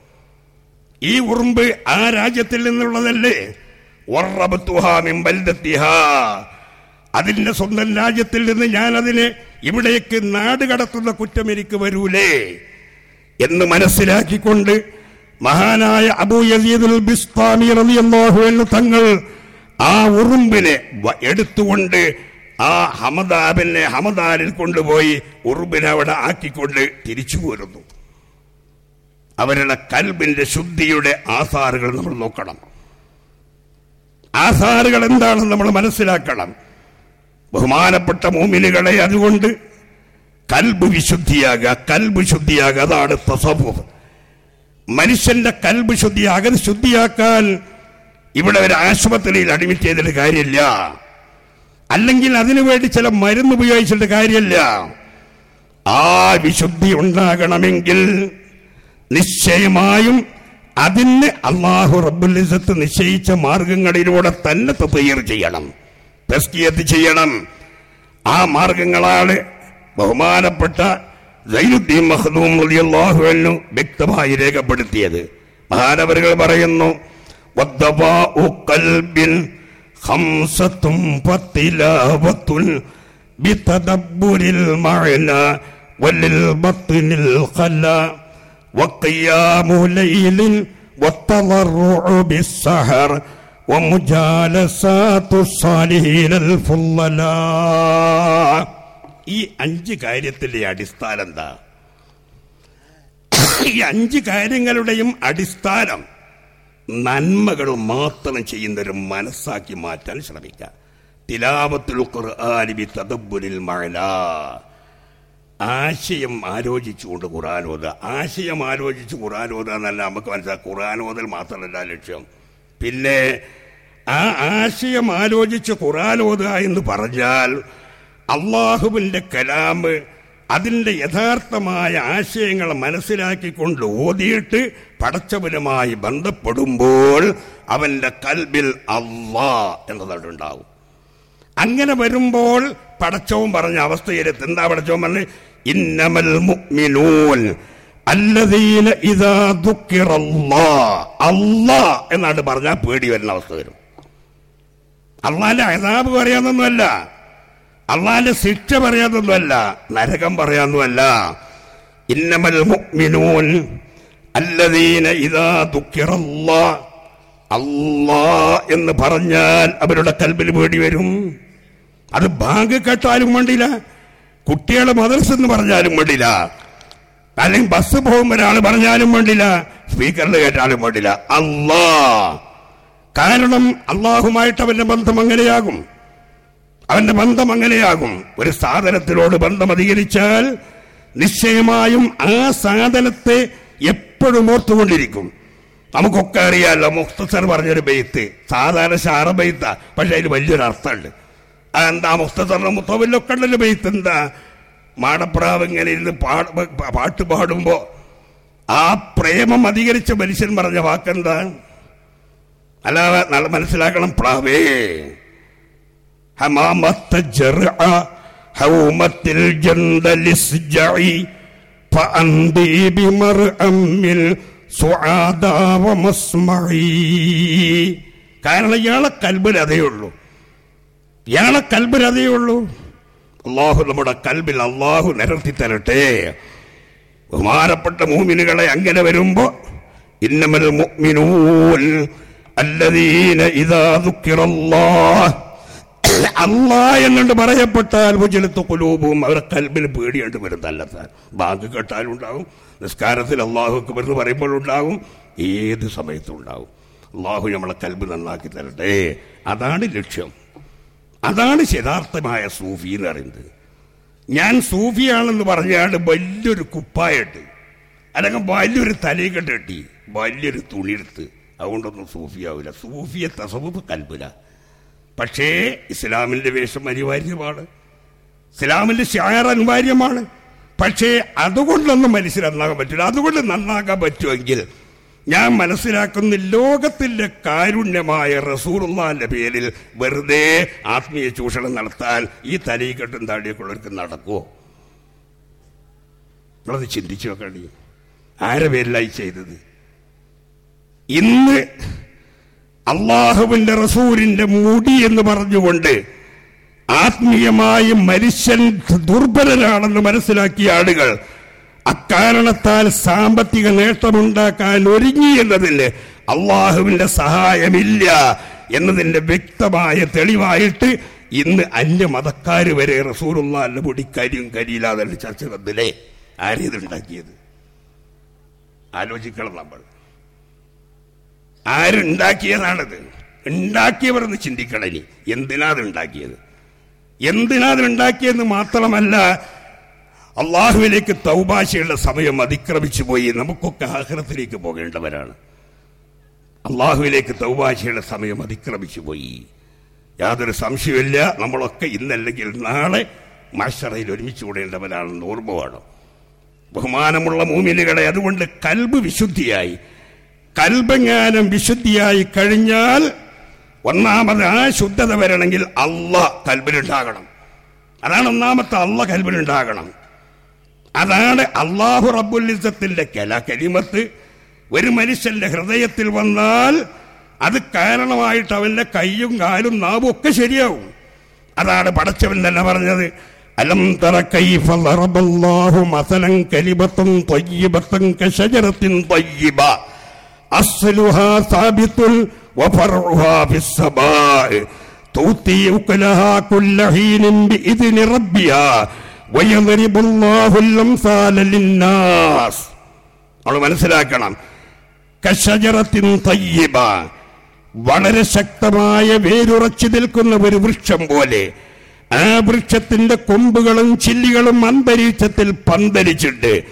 ഈ ഉറുമ്പ് ആ രാജ്യത്തിൽ നിന്നുള്ളതല്ലേ. അതിന്റെ സ്വന്തം രാജ്യത്തിൽ നിന്ന് ഞാൻ അതിനെ ഇവിടേക്ക് നാട് കടത്തുന്ന കുറ്റം എനിക്ക് വരൂലേ എന്ന് മനസ്സിലാക്കിക്കൊണ്ട് മഹാനായ അബൂ യസീദുൽ ബിസ്താമി റളിയല്ലാഹു അൻഹു തങ്ങൾ ആ ഉറുമ്പിനെ എടുത്തുകൊണ്ട് ആ ഹമദാബിനെ ഹമദാനിൽ കൊണ്ടുപോയി ഉറുമ്പിനെ അവിടെ ആക്കിക്കൊണ്ട് തിരിച്ചു പോരുന്നു. അവരുടെ കൽബിന്റെ ശുദ്ധിയുടെ ആധാറുകൾ നമ്മൾ നോക്കണം. ആധാറുകൾ എന്താണെന്ന് നമ്മൾ മനസ്സിലാക്കണം. ബഹുമാനപ്പെട്ട മോമിനുകളെ അതുകൊണ്ട് കൽബ് വിശുദ്ധിയാകുക കൽബ് ശുദ്ധിയാകുക അതാണ് തസവുഫ് മനുഷ്യന്റെ കൽബ് ശുദ്ധിയാകാൻ ശുദ്ധിയാക്കാൻ ഇവിടെ ഒരു ആശുപത്രിയിൽ അഡ്മിറ്റ് ചെയ്തിട്ട് കാര്യമില്ല. അല്ലെങ്കിൽ അതിനുവേണ്ടി ചില മരുന്ന് ഉപയോഗിച്ചിട്ട് കാര്യമില്ല. ആ വിശുദ്ധി ഉണ്ടാകണമെങ്കിൽ നിശ്ചയമായും അതിന് അള്ളാഹു റബ്ബുലിസത്ത് നിശ്ചയിച്ച മാർഗങ്ങളിലൂടെ തന്നെ തയ്യർ ചെയ്യണം തസ്കിയത്ത് ചെയ്യണം. ആ മാർഗങ്ങളാണ് ബഹുമാനപ്പെട്ട സൈനുദ്ദീൻ മഹദൂം അൻഹു വ്യക്തമായി രേഖപ്പെടുത്തിയത്. മഹാനവരുകൾ പറയുന്നു ബിതദബ്ബുരിൽ മഅന വലിൽ ബത്നിൽ ഖലാ وقيام ليل والتضرع بالسهر ومجالسات الصالحين الفضلاء ഈ അഞ്ച് കാര്യത്തിന്റെ അടിസ്ഥാനം എന്താ ഈ അഞ്ച് കാര്യങ്ങളുടെയും അടിസ്ഥാനം നന്മകൾ മാത്രം ചെയ്യുന്ന ഒരു മനസ്സാക്കി മാറ്റാൻ ശ്രമിക്കുക തിലാവത്തുൽ ഖുർആനി ബി തദബ്ബുരിൽ മഅന ആശയം ആലോചിച്ചുകൊണ്ട് ഖുർആൻ ഓതുക ആശയം ആലോചിച്ച് ഖുർആൻ ഓതുക എന്നല്ല നമുക്ക് മനസ്സിലാക്കാം ഖുർആൻ ഓതൽ മാത്രമല്ല ലക്ഷ്യം. പിന്നെ ആ ആശയം ആലോചിച്ച് ഖുർആൻ ഓതുക എന്ന് പറഞ്ഞാൽ അള്ളാഹുവിന്റെ കലാമ് അതിന്റെ യഥാർത്ഥമായ ആശയങ്ങൾ മനസ്സിലാക്കിക്കൊണ്ട് ഓതിയിട്ട് പടച്ചവനുമായി ബന്ധപ്പെടുമ്പോൾ അവന്റെ കൽബിൽ അള്ളാ എന്നതുണ്ടാവും അങ്ങനെ വരുമ്പോൾ പടച്ചവും പറഞ്ഞ അവസ്ഥയിലെത്തി എന്താ പടച്ചവും പറഞ്ഞ്? ഇന്നമൽ മുഅ്മിനൂൻ അല്ലദീന ഇതാ ദുഃഖിറല്ലാ അല്ലാ എന്നാണ് പറഞ്ഞാൽ പേടി വരുന്ന അവസ്ഥ വരും. അള്ളാന്റെ അതാബ് പറയാന്നൊന്നുമല്ല അള്ളാന്റെ ശിക്ഷ പറയാന്നൊന്നുമല്ല നരകം പറയാന്നൊന്നുമല്ല ഇന്നമൽ മുഅ്മിനൂൻ അല്ലദീന ഇതാ ദുഃഖിറല്ലാ. അല്ലാ എന്ന് പറഞ്ഞാൽ അവരുടെ കൽബിൽ പേടി വരും. അത് ബാങ്ക് കേട്ടാലും വേണ്ടില്ല കുട്ടികളെ മദർസ് എന്ന് പറഞ്ഞാലും വേണ്ടില്ല. അല്ലെങ്കിൽ ബസ് പോകുമ്പോൾ ഒരാൾ പറഞ്ഞാലും വേണ്ടില്ല. സ്പീക്കറിൽ കേട്ടാലും വേണ്ടില്ല. അല്ലാ കാരണം അള്ളാഹുമായിട്ട് അവന്റെ ബന്ധം അങ്ങനെയാകും. അവന്റെ ബന്ധം അങ്ങനെയാകും. ഒരു സാധനത്തിനോട് ബന്ധം അധികരിച്ചാൽ നിശ്ചയമായും ആ സാധനത്തെ എപ്പോഴും ഓർത്തുകൊണ്ടിരിക്കും. നമുക്കൊക്കെ അറിയാമല്ലോ മുഖ്തസർ പറഞ്ഞൊരു ബെയ്ത്ത്. സാധാരണ ഷാറ ബെയ്ത്ത പക്ഷെ അതിന് വലിയൊരു അർത്ഥമുണ്ട് അതെന്താ മുഖ്തസറിന്റെ മുത്തവല്ലൊക്കെ ഉണ്ടല്ലോ ബെയ്ത്ത് എന്താ മാടപ്രാവ് ഇങ്ങനെ ഇരുന്ന് പാട് പാട്ട് പാടുമ്പോ ആ പ്രേമം അധികരിച്ച മനുഷ്യൻ പറഞ്ഞ വാക്കെന്താ അല്ലാതെ നല്ല മനസ്സിലാക്കണം പ്രാവേ ഹമാമത്ത ജർഅ ഹൗമത്തിൽ ജന്തലിസ്ജഇ فأنضي بمرأ من سعادا ومسمعي കാരണം ഇയാളെ കൽബിൽ അതേ ഉള്ളൂ ഇയാളെ കൽബിനതേ അതേ ഉള്ളൂ. അള്ളാഹു നമ്മുടെ കൽബിൽ അള്ളാഹു നിരത്തി തരട്ടെ. ബഹുമാനപ്പെട്ട മൂമിനുകളെ അങ്ങനെ വരുമ്പോ ഇന്നമൽ മുഅ്മിനൂൻ അല്ലദീന ഇദാ ദുഃഖിറല്ലാഹ്. അല്ലാ എന്നുകൊണ്ട് പറയപ്പെട്ടാൽ മുജലത്ത് കുലൂബും അവരെ കൽബിൽ പേടിയുണ്ട് വരുന്നല്ലത്താൻ ബാങ്ക് കേട്ടാലും ഉണ്ടാവും നിസ്കാരത്തിൽ അള്ളാഹുക്ക് എന്ന് പറയുമ്പോഴുണ്ടാവും ഏത് സമയത്തും ഉണ്ടാവും. അള്ളാഹു നമ്മളെ കൽബ് നന്നാക്കി തരട്ടെ. അതാണ് ലക്ഷ്യം. അതാണ് യഥാർത്ഥമായ സൂഫി എന്ന് പറയുന്നത്. ഞാൻ സൂഫിയാണെന്ന് പറഞ്ഞാണ്ട് വലിയൊരു കുപ്പായിട്ട് അല്ലെങ്കിൽ വലിയൊരു തലയിക്കെട്ട് കെട്ടി വലിയൊരു തുണിയെടുത്ത് അതുകൊണ്ടൊന്നും സൂഫിയാവില്ല. സൂഫിയെ തസവുപ്പ് കൽപ്പില്ല. പക്ഷേ ഇസ്ലാമിന്റെ വേഷം അനിവാര്യമാണ്. ഇസ്ലാമിന്റെ ഷായർ അനിവാര്യമാണ്. പക്ഷേ അതുകൊണ്ടൊന്നും മനുഷ്യർ നന്നാകാൻ പറ്റില്ല. അതുകൊണ്ട് നന്നാക്കാൻ പറ്റുമെങ്കിൽ ഞാൻ മനസ്സിലാക്കുന്ന ലോകത്തിന്റെ കാരുണ്യമായ റസൂറുള്ളാന്റെ പേരിൽ വെറുതെ ആത്മീയ ചൂഷണം നടത്താൻ ഈ തലയിക്കെട്ടും താടിയൊക്കെയുള്ളവർക്ക് നടക്കുമോ നമ്മളത് ചിന്തിച്ചു നോക്കണി ആരെ പേരിലായി ചെയ്തത്? ഇന്ന് അള്ളാഹുവിന്റെ റസൂലിന്റെ മുടി എന്ന് പറഞ്ഞുകൊണ്ട് ആത്മീയമായി മനുഷ്യൻ ദുർബലരാണെന്ന് മനസ്സിലാക്കിയ ആളുകൾ അക്കാരണത്താൽ സാമ്പത്തിക നേട്ടമുണ്ടാക്കാൻ ഒരുങ്ങി എന്നതിൽ അള്ളാഹുവിന്റെ സഹായമില്ല എന്നതിന്റെ വ്യക്തമായ തെളിവായിട്ട് ഇന്ന് അന്യമതക്കാര് വരെ റസൂറുള്ള പൊടി കരിയും കരിയില്ലാതെ ചർച്ച വന്നില്ലേ? ആരേതുണ്ടാക്കിയത് ആലോചിക്കണം നമ്മൾ. ആരുണ്ടാക്കിയതാണത്? ഉണ്ടാക്കിയവർ എന്ന് ചിന്തിക്കണം ഇനി. എന്തിനാ അത് ഉണ്ടാക്കിയത്? എന്തിനാ അത് ഉണ്ടാക്കിയെന്ന് മാത്രമല്ല അള്ളാഹുവിലേക്ക് തൗബാശയുള്ള സമയം അതിക്രമിച്ചു പോയി. നമുക്കൊക്കെ ആഹ്റത്തിലേക്ക് പോകേണ്ടവരാണ്. അള്ളാഹുവിലേക്ക് തൗബാശയുടെ സമയം അതിക്രമിച്ചു പോയി. യാതൊരു സംശയമില്ല നമ്മളൊക്കെ ഇന്നല്ലെങ്കിൽ നാളെ മാഷറയിൽ ഒരുമിച്ച് കൂടേണ്ടവരാണെന്ന് ഓർമ്മ വേണം. ബഹുമാനമുള്ള മൂമിനുകളെ അതുകൊണ്ട് കൽബ് വിശുദ്ധിയായി. കൽബങ്ങാനം വിശുദ്ധിയായി കഴിഞ്ഞാൽ ഒന്നാമത് ആ ശുദ്ധത വരണമെങ്കിൽ അള്ള കൽബിലുണ്ടാകണം. അതാണ് ഒന്നാമത്തെ അള്ള കൽബിലുണ്ടാകണം. അതാണ് അള്ളാഹു റബുലിസത്തിന്റെ കല കലിമത്ത്. ഒരു മനുഷ്യന്റെ ഹൃദയത്തിൽ വന്നാൽ അത് കാരണമായിട്ട് അവന്റെ കൈയും കാലും നാവും ഒക്കെ ശരിയാവും. അതാണ് പടച്ചവൻ തന്നെ പറഞ്ഞത്. അലം തറ കൈഫ മസലൻ അസ്ലുഹാ വഫർഹ മനസ്സിലാക്കണം. കഷജറത്തിൻ തയ്യബ. വളരെ ശക്തമായ വേരുറച്ചു നിൽക്കുന്ന ഒരു വൃക്ഷം പോലെ. ആ വൃക്ഷത്തിന്റെ കൊമ്പുകളും ചില്ലികളും അന്തരീക്ഷത്തിൽ പന്തലിച്ചിട്ട്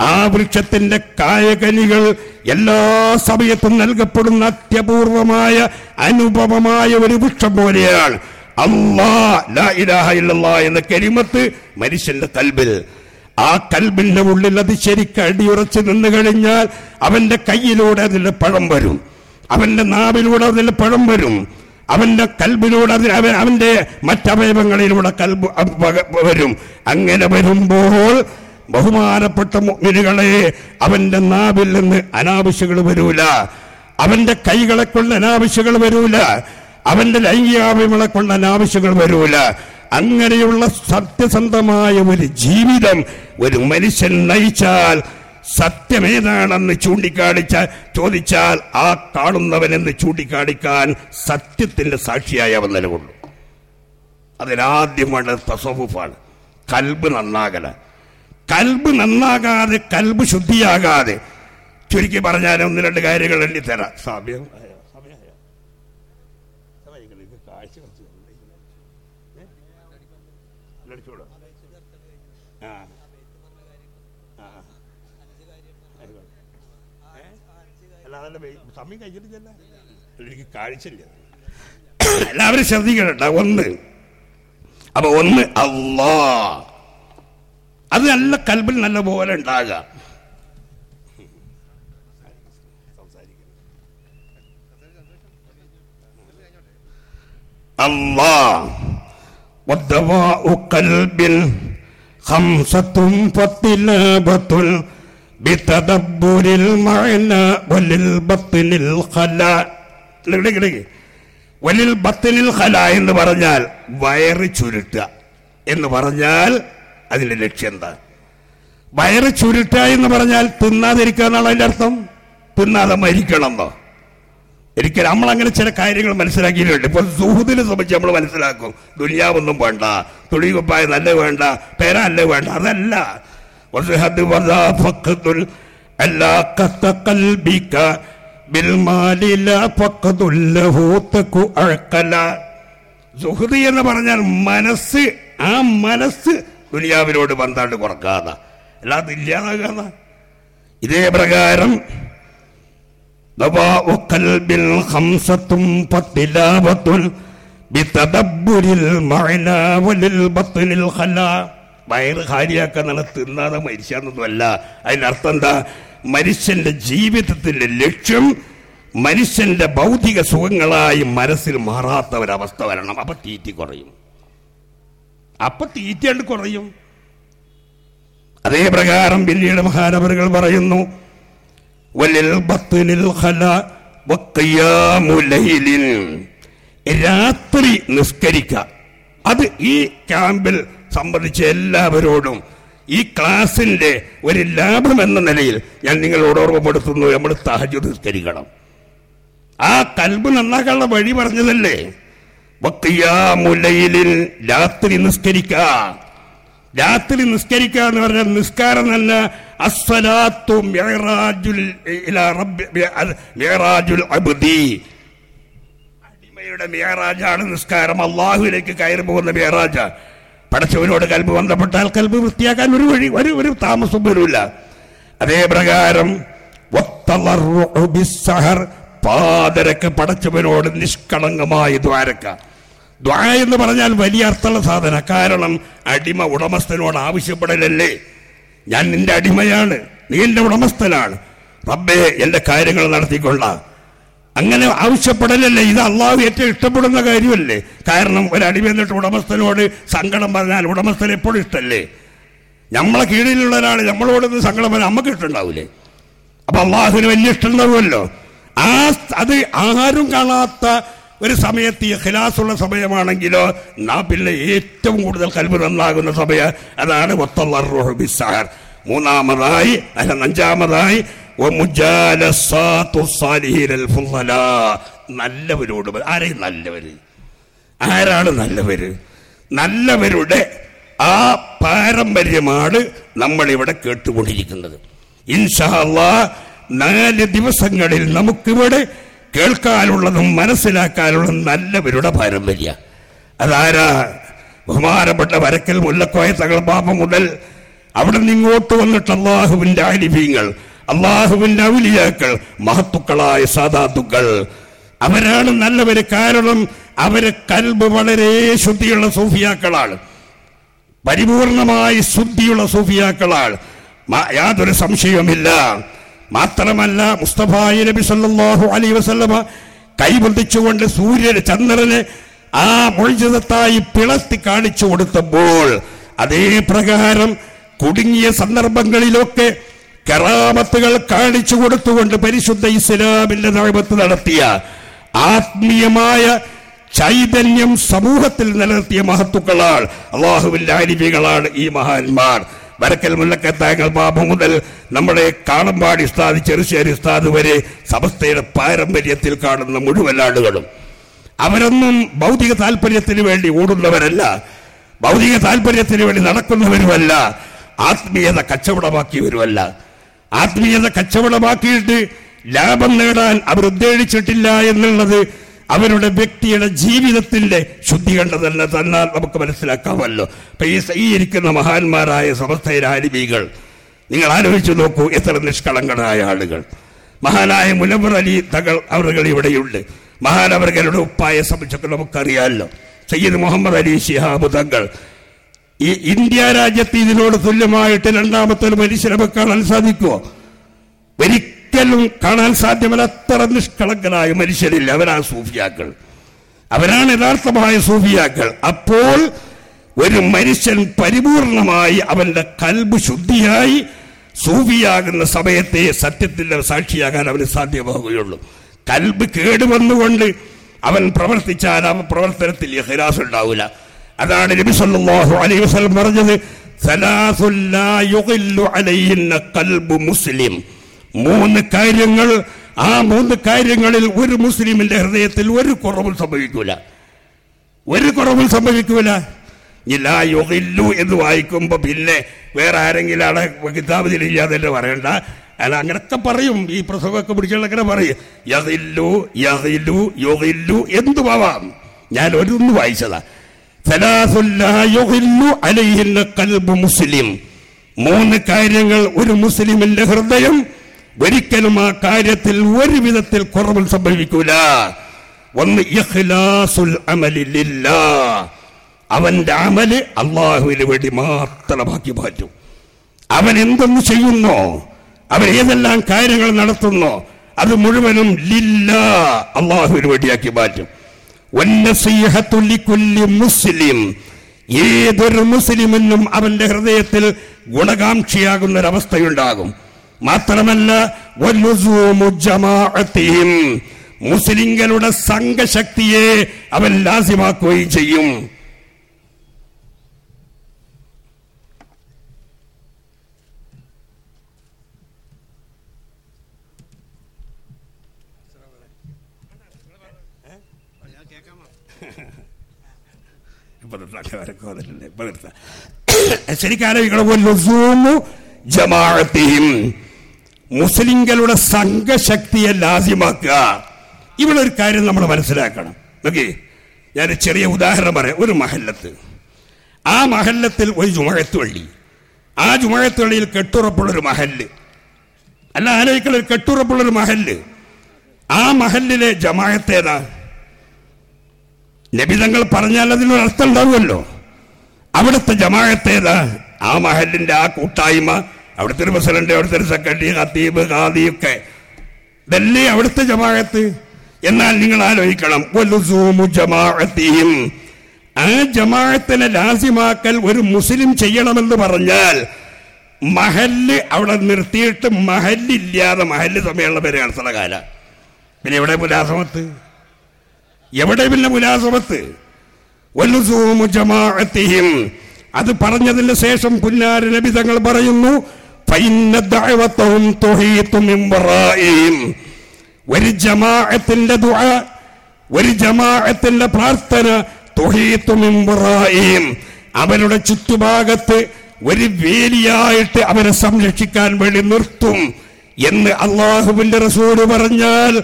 ആ വൃക്ഷത്തിന്റെ കായകനികൾ എല്ലാ സമയത്തും നൽകപ്പെടുന്ന അത്യപൂർവമായ അനുപമമായ ഒരു വൃക്ഷം പോലെയാണ്. ലാ ഇലാഹ എന്ന കരിമത്ത് മനുഷ്യന്റെ കൽബിൽ. ആ കൽബിന്റെ ഉള്ളിൽ അത് ശരിക്ക് അടിയുറച്ച് നിന്ന് കഴിഞ്ഞാൽ അവന്റെ കയ്യിലൂടെ അതിന്റെ പഴം വരും. അവന്റെ നാവിലൂടെ അതിന്റെ പഴം വരും. അവന്റെ കൽബിലൂടെ അതിന് അവൻ അവന്റെ മറ്റവയവങ്ങളിലൂടെ കൽബ് വരും. അങ്ങനെ വരുമ്പോൾ ബഹുമാനപ്പെട്ട മുഅ്മിനുകളെ അവന്റെ നാവിൽ നിന്ന് അനാവശ്യങ്ങൾ വരൂല. അവന്റെ കൈകളെ കൊണ്ട് അനാവശ്യങ്ങൾ വരൂല. അവന്റെ ലൈംഗികാഭിമളെ കൊണ്ട് അനാവശ്യങ്ങൾ വരൂല. അങ്ങനെയുള്ള സത്യസന്ധമായ ഒരു ജീവിതം ഒരു മനുഷ്യൻ നയിച്ചാൽ സത്യമേതാണെന്ന് ചൂണ്ടിക്കാണിച്ച ചോദിച്ചാൽ ആ കാണുന്നവനെന്ന് ചൂണ്ടിക്കാണിക്കാൻ സത്യത്തിന്റെ സാക്ഷിയായി അവൻ നിലകൊള്ളു അതിനാദ്യമാണ് തസവുഫാണ് കൽബ് നന്നാകല. കൽബ് നന്നാകാതെ കൽബ് ശുദ്ധിയാകാതെ ചുരുക്കി പറഞ്ഞാൽ ഒന്ന് രണ്ട് കാര്യങ്ങൾ എണ്ണി തരാം സമയം. ആ. ആ എനിക്ക് എല്ലാവരും ശ്രദ്ധിക്കണ്ട ഒന്ന്. അപ്പൊ ഒന്ന് അള്ളാ അത് നല്ല കൽബിൽ നല്ല പോലെ ഉണ്ടാക അള്ളാ കൽബിൽ خمسة فطلابة بتدبر المعنى وللبطن الخلاء വലിൽ ബത്തനിൽ ഖല എന്ന് പറഞ്ഞാൽ വയറ് ചുരുട്ടുക എന്ന് പറഞ്ഞാൽ അതിന്റെ ലക്ഷ്യം എന്താ വയറ് ചുരുട്ടുക എന്ന് പറഞ്ഞാൽ തിന്നാതിരിക്കുക എന്നാണ് അതിന്റെ അർത്ഥം തിന്നാതെ മരിക്കണമെന്നോ നമ്മൾ അങ്ങനെ ചില കാര്യങ്ങൾ മനസ്സിലാക്കിയിട്ടുണ്ട്. ഇപ്പൊ സുഹൃത്തിനെ സംബന്ധിച്ച് നമ്മൾ മനസ്സിലാക്കും. ദുനിയാവൊന്നും വേണ്ട. തുണി കുപ്പായ നല്ല വേണ്ട. പേര അല്ല വേണ്ട. അതല്ല. എന്ന് പറഞ്ഞാൽ മനസ്സ് ആ മനസ്സ് ദുനിയാവിനോട് ബന്ധാണ്ട് കുറക്കാതെ. അല്ലാതെ ഇല്ലാതാകാതെ. ഇതേ പ്രകാരം വയറ് ഹാരിയാക്കാന്നാണ് തിന്നാതെ മരിച്ചാന്നൊന്നുമല്ല അർത്ഥം എന്താ മനുഷ്യന്റെ ജീവിതത്തിന്റെ ലക്ഷ്യം മനുഷ്യന്റെ ഭൗതിക സുഖങ്ങളായി മനസ്സിൽ മാറാത്ത ഒരവസ്ഥ വരണം. അപ്പൊ തീറ്റി കുറയും. അപ്പൊ തീറ്റ കുറയും. അതേ പ്രകാരം പിന്നീട് മഹാനവറുകൾ പറയുന്നു രാത്രി നിസ്കരിക്കുക. അത് ഈ ക്യാമ്പിൽ സംബന്ധിച്ച എല്ലാവരോടും ഈ ക്ലാസിന്റെ ഒരു ലാഭം എന്ന നിലയിൽ ഞാൻ നിങ്ങളോട് ഓർമ്മപ്പെടുത്തുന്നു. നമ്മൾ സഹജ നിസ്കരിക്കണം. ആ കൽബ് നന്നാക്കാനുള്ള വഴി പറഞ്ഞതല്ലേ? വക്കിയാമുലയിലിൽ രാത്രി നിസ്കരിക്ക രാത്രി നിസ്കരിക്കുക എന്ന് പറഞ്ഞാൽ നിസ്കാരം നല്ല അടിമയുടെ മിയറാജാണ് നിസ്കാരം. അള്ളാഹുവിലേക്ക് കയറി പോകുന്ന മിയറാജ പടച്ചവനോട് കൽബ് ബന്ധപ്പെട്ടാൽ കൽബ് വൃത്തിയാക്കാൻ ഒരു വഴി ഒരു ഒരു താമസം വരില്ല അതേ പ്രകാരം പാതരക്ക് പടച്ചവനോട് നിഷ്കളങ്കമായ ദ്വാരക്ക. ദ്വാര എന്ന് പറഞ്ഞാൽ വലിയ അർത്ഥമുള്ള സാധന. കാരണം അടിമ ഉടമസ്ഥനോട് ആവശ്യപ്പെടലല്ലേ? ഞാൻ നിന്റെ അടിമയാണ്. നീ എന്റെ ഉടമസ്ഥനാണ്. റബ്ബേ എന്റെ കാര്യങ്ങൾ നടത്തിക്കൊള്ളാം. അങ്ങനെ ആവശ്യപ്പെടലല്ലേ? ഇത് അള്ളാഹു ഏറ്റവും ഇഷ്ടപ്പെടുന്ന കാര്യമല്ലേ? കാരണം ഒരു അടിമ എന്നിട്ട് ഉടമസ്ഥനോട് സങ്കടം പറഞ്ഞാൽ ഉടമസ്ഥൻ എപ്പോഴും ഇഷ്ടല്ലേ? നമ്മളെ കീഴിലുള്ള ഒരാൾ നമ്മളോട് സങ്കടം പറഞ്ഞാൽ നമുക്ക് ഇഷ്ടമുണ്ടാവില്ലേ അപ്പൊ അള്ളാഹുവിന് വലിയ ഇഷ്ടമുണ്ടാവുമല്ലോ ആ അത് ആരും കാണാത്ത ഒരു സമയത്ത് ഖിലാസുള്ള സമയമാണെങ്കിലോ നാ പിന്നെ ഏറ്റവും കൂടുതൽ കൽബ് നന്നാകുന്ന സമയ അതാണ്. മൂന്നാമതായി അല്ല അഞ്ചാമതായി. നല്ലവരോട് ആരെയും നല്ലവര് ആരാണ് നല്ലവര് നല്ലവരുടെ ആ പാരമ്പര്യമാണ് നമ്മൾ ഇവിടെ കേട്ടുകൊണ്ടിരിക്കുന്നത് ഇൻഷാല്ല നാല് ദിവസങ്ങളിൽ നമുക്കിവിടെ കേൾക്കാനുള്ളതും മനസ്സിലാക്കാനുള്ളതും നല്ലവരുടെ പാരമ്പര്യ. അതാരാ ബഹുമാനപ്പെട്ട വരക്കൽ മുല്ലക്കോയ ബാബ മുതൽ അവിടെ നിന്ന് ഇങ്ങോട്ട് വന്നിട്ട് അള്ളാഹുവിന്റെ ആലിഫീങ്ങൾ അള്ളാഹുവിന്റെ ഔലിയാക്കൾ മഹത്തുക്കളായ സാധാത്തുക്കൾ അവരാണ് നല്ലവര്. കാരണം അവർ കൽബ് വളരെ ശുദ്ധിയുള്ള സൂഫിയാക്കളാണ്. പരിപൂർണമായി ശുദ്ധിയുള്ള സൂഫിയാക്കളാണ്. യാതൊരു സംശയവുമില്ല. മാത്രമല്ല മുസ്തഫായി നബി സല്ലാഹു അലൈഹി വസല്ലമ കൈപൊന്തിച്ചുകൊണ്ട് സൂര്യന് ചന്ദ്രനെ ആ മൊഴിജിതത്തായി പിളർത്തി കാണിച്ചു കൊടുത്തപ്പോൾ അതേ പ്രകാരം കുടുങ്ങിയ സന്ദർഭങ്ങളിലൊക്കെ കറാമത്തുകൾ കാണിച്ചു കൊടുത്തുകൊണ്ട് പരിശുദ്ധ ഇസ്ലാമിന്റെ നഴമത്ത് നടത്തിയ ആത്മീയമായ ചൈതന്യം സമൂഹത്തിൽ നിലനിർത്തിയ മഹത്തുക്കളാണ് അള്ളാഹുവിന്റെ അരിവികളാണ് ഈ മഹാന്മാർ. വരക്കൽ മുല്ലക്കത്തായങ്ങൾ ബാബു മുതൽ നമ്മുടെ കാളമ്പാടി ഉസ്താദ് ചെറുശ്ശേരി ഉസ്താദ് വരെ സമസ്തയുടെ പാരമ്പര്യത്തിൽ കാണുന്ന മുഴുവൻ ആളുകളും. അവരൊന്നും ഭൗതിക താല്പര്യത്തിന് വേണ്ടി ഓടുന്നവരല്ല. ഭൗതിക താല്പര്യത്തിന് വേണ്ടി നടക്കുന്നവരുമല്ല. ആത്മീയത കച്ചവടമാക്കിയവരുമല്ല. ആത്മീയത കച്ചവടമാക്കിയിട്ട് ലാഭം നേടാൻ അവർ ഉദ്ദേശിച്ചിട്ടില്ല എന്നുള്ളത് അവരുടെ വ്യക്തിയുടെ ജീവിതത്തിന്റെ ശുദ്ധി കണ്ടതല്ല തന്നാൽ നമുക്ക് മനസ്സിലാക്കാമല്ലോ. ഇപ്പൊ ഈ ഈ ഇരിക്കുന്ന മഹാന്മാരായ സമസ്തരാരിമികൾ നിങ്ങൾ ആലോചിച്ചു നോക്കൂ എത്ര നിഷ്കളങ്കരായ ആളുകൾ. മഹാനായ മുനവർ അലി തകൾ അവരുകൾ ഇവിടെയുണ്ട്. മഹാനവറുകളുടെ ഉപ്പായെ സംബന്ധിച്ചൊക്കെ നമുക്കറിയാമല്ലോ. സയ്യിദ് മുഹമ്മദ് അലി ഷിഹാബ് തങ്ങൾ. ഈ ഇന്ത്യ രാജ്യത്ത് ഇതിനോട് തുല്യമായിട്ട് രണ്ടാമത്തെ ഒരു നമുക്ക് കാണാൻ സാധിക്കുമോ ഒരിക്കലും കാണാൻ സാധ്യമല്ല. അത്ര നിഷ്കളങ്കനായ മനുഷ്യരില്ല. അവരാ സൂഫിയാക്കൾ. അവരാണ് യഥാർത്ഥമായ സൂഫിയാക്കൾ. അപ്പോൾ ഒരു മനുഷ്യൻ പരിപൂർണമായി അവന്റെ കൽബ് ശുദ്ധിയായി സൂഫിയാകുന്ന സമയത്തെ സത്യത്തിന്റെ സാക്ഷിയാകാൻ അവന് സാധ്യമാവുകയുള്ളൂ. കൽബ് കേടുവന്നുകൊണ്ട് അവൻ പ്രവർത്തിച്ചാൽ അവൻ പ്രവർത്തനത്തിൽ ഹിരാസ് ഉണ്ടാവില്ല. അതാണ് നബി സല്ലല്ലാഹു അലൈഹി വസല്ലം പറഞ്ഞത് സലാസുൽ ലാ യുഗില്ലു അലൈഹിന്ന ഖൽബു മുസ്ലിം. മൂന്ന് കാര്യങ്ങൾ ആ മൂന്ന് കാര്യങ്ങളിൽ ഒരു മുസ്ലിമിന്റെ ഹൃദയത്തിൽ ഒരു കുറവും സംഭവിക്കൂല. ഒരു കുറവും സംഭവിക്കൂല. ഇല്ല യുഗില്ലു എന്ന് വായിക്കുമ്പോൾ പിന്നെ വേറെ ആരെങ്കിലും അവിടെ കിതാബ് കിതാബിലില്ലാതെ പറയണ്ട. അല്ല അങ്ങനൊക്കെ പറയും. ഈ പ്രസവമൊക്കെ പിടിച്ചുള്ള അങ്ങനെ പറയും. യഹില്ലു യഹില്ലു യുഗില്ലു എന്തുമാവാം ഞാൻ ഒരൊന്ന് വായിച്ചതാ. മുസ്ലിം. മൂന്ന് കാര്യങ്ങൾ ഒരു മുസ്ലിമിന്റെ ഹൃദയം ഒരിക്കലും ആ കാര്യത്തിൽ ഒരു വിധത്തിൽ കുറവ് സംഭവിക്കൂല. ഒന്ന് ഇഖ്ലാസുൽ അവന്റെ അമൽ അള്ളാഹുവിന് വേണ്ടി മാത്രമാക്കി മാറ്റും. അവൻ എന്തെന്ന് ചെയ്യുന്നോ അവൻ ഏതെല്ലാം കാര്യങ്ങൾ നടത്തുന്നോ അത് മുഴുവനും ലില്ല അള്ളാഹുവിന് വേണ്ടിയാക്കി മാറ്റും. മുസ്ലിം. ഏതൊരു മുസ്ലിമിനും അവന്റെ ഹൃദയത്തിൽ ഗുണകാംക്ഷിയാകുന്ന ഒരവസ്ഥയുണ്ടാകും മാത്രമല്ല മുസ്ലിങ്ങളുടെ സംഘശക്തിയെ അവൻ ലാസിമാക്കുകയും ചെയ്യും. ശരിക്കും ആലോചിക്കണം. ജമാഅത്തിഹിം മുസ്ലിങ്ങളുടെ സംഘശക്തിയെ ലാസ്യമാക്കുക. ഇവിടെ ഒരു കാര്യം നമ്മൾ മനസ്സിലാക്കണം. നോക്കി ഞാൻ ചെറിയ ഉദാഹരണം പറയാം. ഒരു മഹല്ലത്ത്. ആ മഹല്ലത്തിൽ ഒരു ജുമഴത്ത് ആ ജുമഴത്ത് വള്ളിയിൽ കെട്ടുറപ്പുള്ളൊരു മഹല്ല്. അല്ല ആലോചിക്കുന്ന ഒരു കെട്ടുറപ്പുള്ളൊരു മഹല്ല്. ആ മഹല്ലിലെ ജമായത്തേതാ ലഭിതങ്ങൾ പറഞ്ഞാൽ അതിനൊരു അർത്ഥം ഉണ്ടാവുമല്ലോ. അവിടുത്തെ ജമായത്തേതാ ആ മഹലിന്റെ ആ കൂട്ടായ്മ അവിടുത്തെ ഒരു പ്രസിഡന്റ് അവിടുത്തെ ഒരു സെക്രട്ടറി ഖത്തീബ് ഖാദി ഒക്കെ. ഇതല്ലേ അവിടുത്തെ ജമാഅത്ത്? എന്നാൽ നിങ്ങൾ ആലോചിക്കണം. ആ ജമാഅത്തിനെ ലാസിമാക്കൽ ഒരു മുസ്ലിം ചെയ്യണമെന്ന് പറഞ്ഞാൽ മഹല്ല് അവിടെ നിർത്തിയിട്ട് മഹല്ലില്ലാതെ മഹല്ല് സമയമുള്ള പേര് നടത്തുന്ന കാല പിന്നെ എവിടെ മുലാസമത്ത്? എവിടെ പിന്നെ മുലാസമത്ത്? വലുസൂമു ജമാഅത്തിഹിം അത് പറഞ്ഞതിന് ശേഷം പുന്നാര നബി തങ്ങൾ പറയുന്നു ഒരു ജമാഅത്തിന്റെ ദുആ ഒരു ജമാഅത്തിന്റെ പ്രാർത്ഥന അവരുടെ ചുറ്റുഭാഗത്ത് ഒരു വേലിയായിട്ട് അവരെ സംരക്ഷിക്കാൻ വേണ്ടി നിർത്തും എന്ന് അള്ളാഹുവിന്റെ റസൂൽ പറഞ്ഞാൽ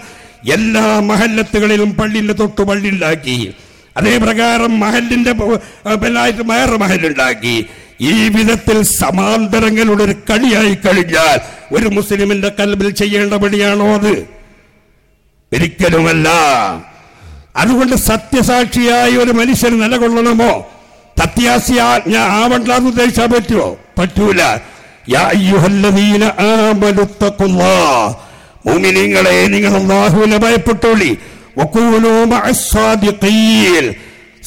എല്ലാ മഹല്ലത്തുകളിലും പള്ളിന്റെ തൊട്ട് പള്ളി ഉണ്ടാക്കി അതേ പ്രകാരം മഹലിന്റെ വേറെ മഹലുണ്ടാക്കി ഈ വിധത്തിൽ സമാന്തരങ്ങളുടെ ഒരു കളിയായി കഴിഞ്ഞാൽ ഒരു മുസ്ലിമിന്റെ കൽബിൽ ചെയ്യേണ്ട പണിയാണോ അത്? ഒരിക്കലുമല്ല. അതുകൊണ്ട് സത്യസാക്ഷിയായ ഒരു മനുഷ്യൻ നിലകൊള്ളണമോ? സത്യാസിയാ ഞാൻ ആവണ്ടെന്ന് ഉദ്ദേശിച്ചാൽ പറ്റുമോ പറ്റൂല. മുഅ്മിനീങ്ങളെ നിങ്ങൾ അല്ലാഹുവിനെ ഭയപ്പെട്ടോളി.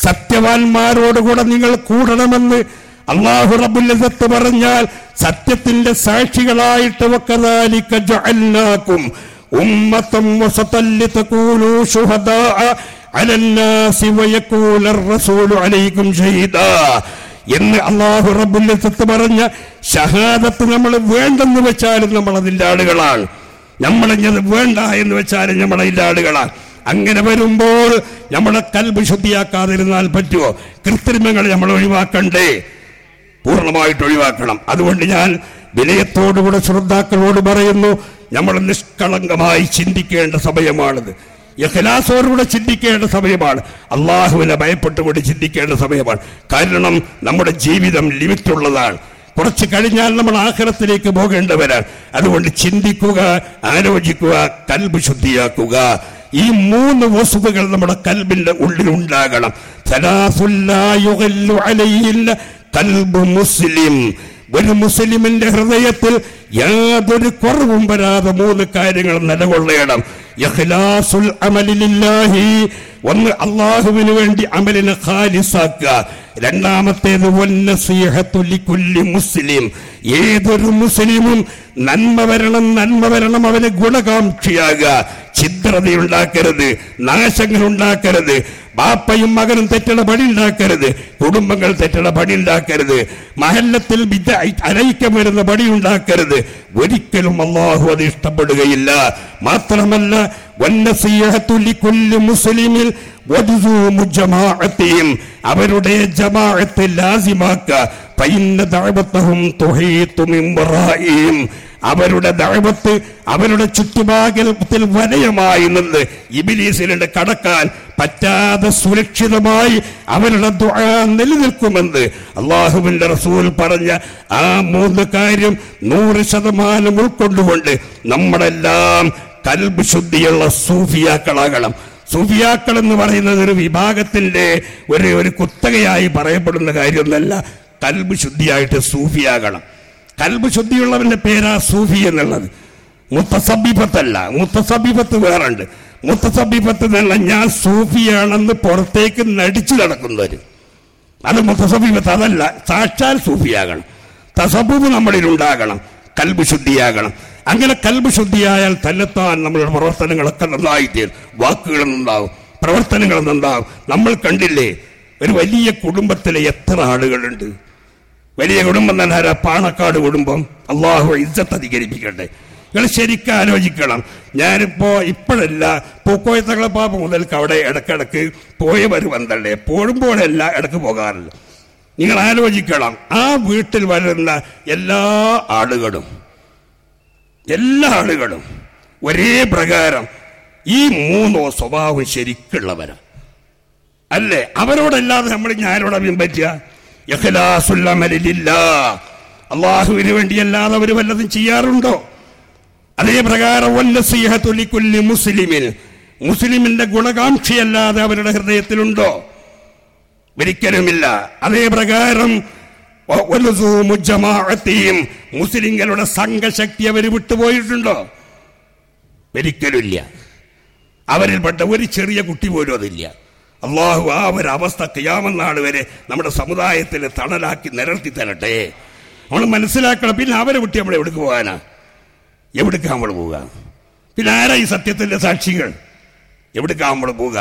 സത്യവാന്മാരോടുകൂടെ നിങ്ങൾ കൂടണമെന്ന് അള്ളാഹു റബുല്ലത്ത് പറഞ്ഞാൽ സത്യത്തിന്റെ സാക്ഷികളായിട്ട് വക്കതാലിക്കും ഉമ്മത്തം വസതൻ ലിതകൂലൂ ശുഹദാഅ അലന്നാസി വയകൂല റസൂലു അലൈക്കും ഷഹീദാ. എന്ന് അള്ളാഹു റബുല്ലത്ത് പറഞ്ഞ ഷഹാദത്ത് നമ്മൾ വേണ്ടെന്ന് വെച്ചാലും നമ്മൾ അതിന്റെ ആളുകളാണ്. നമ്മളെഞ്ഞത് വേണ്ട എന്ന് വെച്ചാലും നമ്മൾ അതിന്റെ ആളുകളാണ്. അങ്ങനെ വരുമ്പോൾ നമ്മളെ കൽബ് ശുദ്ധിയാക്കാതിരുന്നാൽ പറ്റുമോ കൃത്രിമങ്ങൾ നമ്മൾ ഒഴിവാക്കണ്ടേ? പൂർണമായിട്ട് ഒഴിവാക്കണം. അതുകൊണ്ട് ഞാൻ വിനയത്തോടുകൂടെ ശ്രദ്ധാക്കളോട് പറയുന്നു നമ്മൾ നിഷ്കളങ്കമായി ചിന്തിക്കേണ്ട സമയമാണിത്. യഹലാസോടുകൂടെ ചിന്തിക്കേണ്ട സമയമാണ്. അള്ളാഹുവിനെ ഭയപ്പെട്ടുകൊണ്ട് ചിന്തിക്കേണ്ട സമയമാണ്. കാരണം നമ്മുടെ ജീവിതം ലിമിറ്റുള്ളതാണ്. കുറച്ച് കഴിഞ്ഞാൽ നമ്മൾ ആഹ്ലത്തിലേക്ക് പോകേണ്ടവരാണ്. അതുകൊണ്ട് ചിന്തിക്കുക ആലോചിക്കുക കൽബ് ശുദ്ധിയാക്കുക. ഈ മൂന്ന് വസ്തുതകൾ നമ്മുടെ കൽബിന്റെ ഉള്ളിൽ ഉണ്ടാകണം കൽബ് മുസ്ലിം. ഒരു മുസ്ലിമിന്റെ ഹൃദയത്തിൽ യാതൊരു കുറവും വരാതെ മൂന്ന് കാര്യങ്ങൾ നിലകൊള്ളണം. ഇഖ്ലാസുൽ അമലിലില്ലാഹി ഒന്ന് അള്ളാഹുവിന് വേണ്ടി അമലിനെ ഖാലിസാക്കുക. രണ്ടാമത്തേത് വന്നസീഹത്തുലിക്കുല്ലി മുസ്ലിം. ഏതൊരു മുസ്ലിമും നന്മ വരണം നന്മ വരണം അവന് ഗുണകാംക്ഷിയാകുക. ഛിദ്രതയുണ്ടാക്കരുത് നാശങ്ങൾ ഉണ്ടാക്കരുത് ബാപ്പയും മകനും തെറ്റണ പണി ഉണ്ടാക്കരുത് കുടുംബങ്ങൾ തെറ്റണ പണി ഉണ്ടാക്കരുത് മഹല്ലത്തിൽ വിദ്യ അനൈക്യം വരുന്ന പണി ഉണ്ടാക്കരുത് ഒരിക്കലും അള്ളാഹു അത് ഇഷ്ടപ്പെടുകയില്ല. മാത്രമല്ല വന്നസീഹത്തുല്ലിക്കൊല്ലി മുസ്ലിമിൽ വധുസൂമു ജമാഅത്തെയും അവരുടെ ജമാഅത്ത് ലാസിമാക്കുക അവരുടെ ദൈവത്ത് അവരുടെ ചുറ്റുഭാഗത്തിൽ വലയമായി നിന്ന് ഇബിലീസിലുണ്ട് കടക്കാൻ പറ്റാതെ സുരക്ഷിതമായി അവരുടെ നിലനിൽക്കുമെന്ന് അള്ളാഹുവിന്റെ റസൂൽ പറഞ്ഞ ആ മൂന്ന് കാര്യം നൂറ് ശതമാനം ഉൾക്കൊണ്ടുകൊണ്ട് നമ്മളെല്ലാം കൽബ് ശുദ്ധിയുള്ള സൂഫിയാക്കളാകണം സൂഫിയാക്കൾ എന്ന് പറയുന്നത് ഒരു വിഭാഗത്തിന്റെ ഒരു ഒരു കുത്തകയായി പറയപ്പെടുന്ന കാര്യമൊന്നല്ല. കൽബ് ശുദ്ധിയായിട്ട് സൂഫിയാകണം. കൽബ് ശുദ്ധിയുള്ളവന്റെ പേരാ സൂഫി എന്നുള്ളത്. മുത്തസബീപത്തല്ല മുത്തസബീപത്ത് വേറുണ്ട്. മുത്തസബീപത്ത് എന്നല്ല ഞാൻ സൂഫിയാണെന്ന് പുറത്തേക്ക് നടിച്ചു നടക്കുന്നവര്. അത് മുത്തസബീപത്ത് അതല്ല സാക്ഷാൽ സൂഫിയാകണം. തസബൂബ് നമ്മളിൽ ഉണ്ടാകണം കൽബ് ശുദ്ധിയാകണം അങ്ങനെ കൽബ് ശുദ്ധിയായാൽ തന്നെത്താൻ നമ്മളുടെ പ്രവർത്തനങ്ങളൊക്കെ നന്നായി തീരും വാക്കുകൾ നന്നാവും പ്രവർത്തനങ്ങൾ നന്നാവും നമ്മൾ കണ്ടില്ലേ ഒരു വലിയ കുടുംബത്തിലെ എത്ര ആളുകളുണ്ട്? വലിയ കുടുംബം തന്നെ ആരാ? പാണക്കാട് കുടുംബം. അള്ളാഹു ഇജ്ജത്ത് അധികരിപ്പിക്കട്ടെ. നിങ്ങൾ ശരിക്കും ആലോചിക്കണം. ഞാനിപ്പോ ഇപ്പോഴല്ല പൂക്കോയത്തകളെ പാപ മുതൽക്ക് അവിടെ ഇടക്കിടക്ക് പോയവർ വന്നല്ലേ? പോഴുമ്പോഴല്ല ഇടയ്ക്ക് പോകാറില്ല. നിങ്ങൾ ആലോചിക്കണം. ആ വീട്ടിൽ വരുന്ന എല്ലാ ആളുകളും എല്ലാ ആളുകളും ഒരേ പ്രകാരം ഈ മൂന്നോ സ്വഭാവം ശരിക്കുള്ളവരാ. അല്ലേ? അവരോടല്ലാതെ നമ്മൾ ഞാനോടെ പിൻപറ്റുക? അള്ളാഹുവിന് വേണ്ടിയല്ലാതെ അവർ വല്ലതും ചെയ്യാറുണ്ടോ? അതേ പ്രകാരം മുസ്ലിമിൻ. മുസ്ലിമിന്റെ ഗുണകാംക്ഷയല്ലാതെ അവരുടെ ഹൃദയത്തിലുണ്ടോ? ഒരിക്കലുമില്ല. അതേ പ്രകാരം മുസ്ലിങ്ങളുടെ സംഘശക്തി അവർ വിട്ടുപോയിട്ടുണ്ടോ? ഒരിക്കലുമില്ല. അവരിൽപ്പെട്ട ഒരു ചെറിയ കുട്ടി പോലും അതില്ല. അള്ളാഹു ആ ഒരു അവസ്ഥ കിയാമെന്നാണ് വരെ നമ്മുടെ സമുദായത്തിൽ തണലാക്കി നിരത്തി തരട്ടെ. നമ്മൾ മനസ്സിലാക്കണം പിന്നെ അവരെ വിട്ട് നമ്മൾ എവിടേക്ക് പോകാനാ? എവിടേക്കാ നമ്മൾ പോകാം? പിന്നെ ആരാ ഈ സത്യത്തിന്റെ സാക്ഷികൾ? എവിടേക്കാ നമ്മൾ പോവുക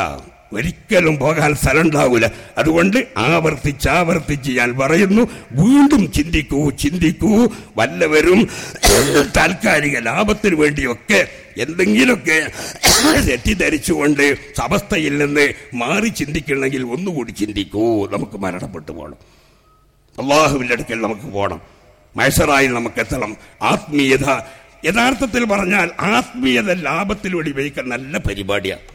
ഒരിക്കലും പോകാൻ സ്ഥലം ഉണ്ടാവില്ല അതുകൊണ്ട് ആവർത്തിച്ച് ആവർത്തിച്ച് ഞാൻ പറയുന്നു വീണ്ടും ചിന്തിക്കൂ ചിന്തിക്കൂ. വല്ലവരും താൽക്കാലിക ലാഭത്തിന് വേണ്ടിയൊക്കെ എന്തെങ്കിലുമൊക്കെ തെറ്റിദ്ധരിച്ചുകൊണ്ട് അവസ്ഥയിൽ നിന്ന് മാറി ചിന്തിക്കണമെങ്കിൽ ഒന്നുകൂടി ചിന്തിക്കൂ. നമുക്ക് മരണപ്പെട്ടു പോകണം അള്ളാഹുവിന്റെ അടുക്കൽ നമുക്ക് പോകണം മൈസറായി നമുക്ക് എത്തണം. ആത്മീയത. യഥാർത്ഥത്തിൽ പറഞ്ഞാൽ ആത്മീയത ലാഭത്തിലൂടെ ഉപയോഗിക്കാൻ നല്ല പരിപാടിയാണ്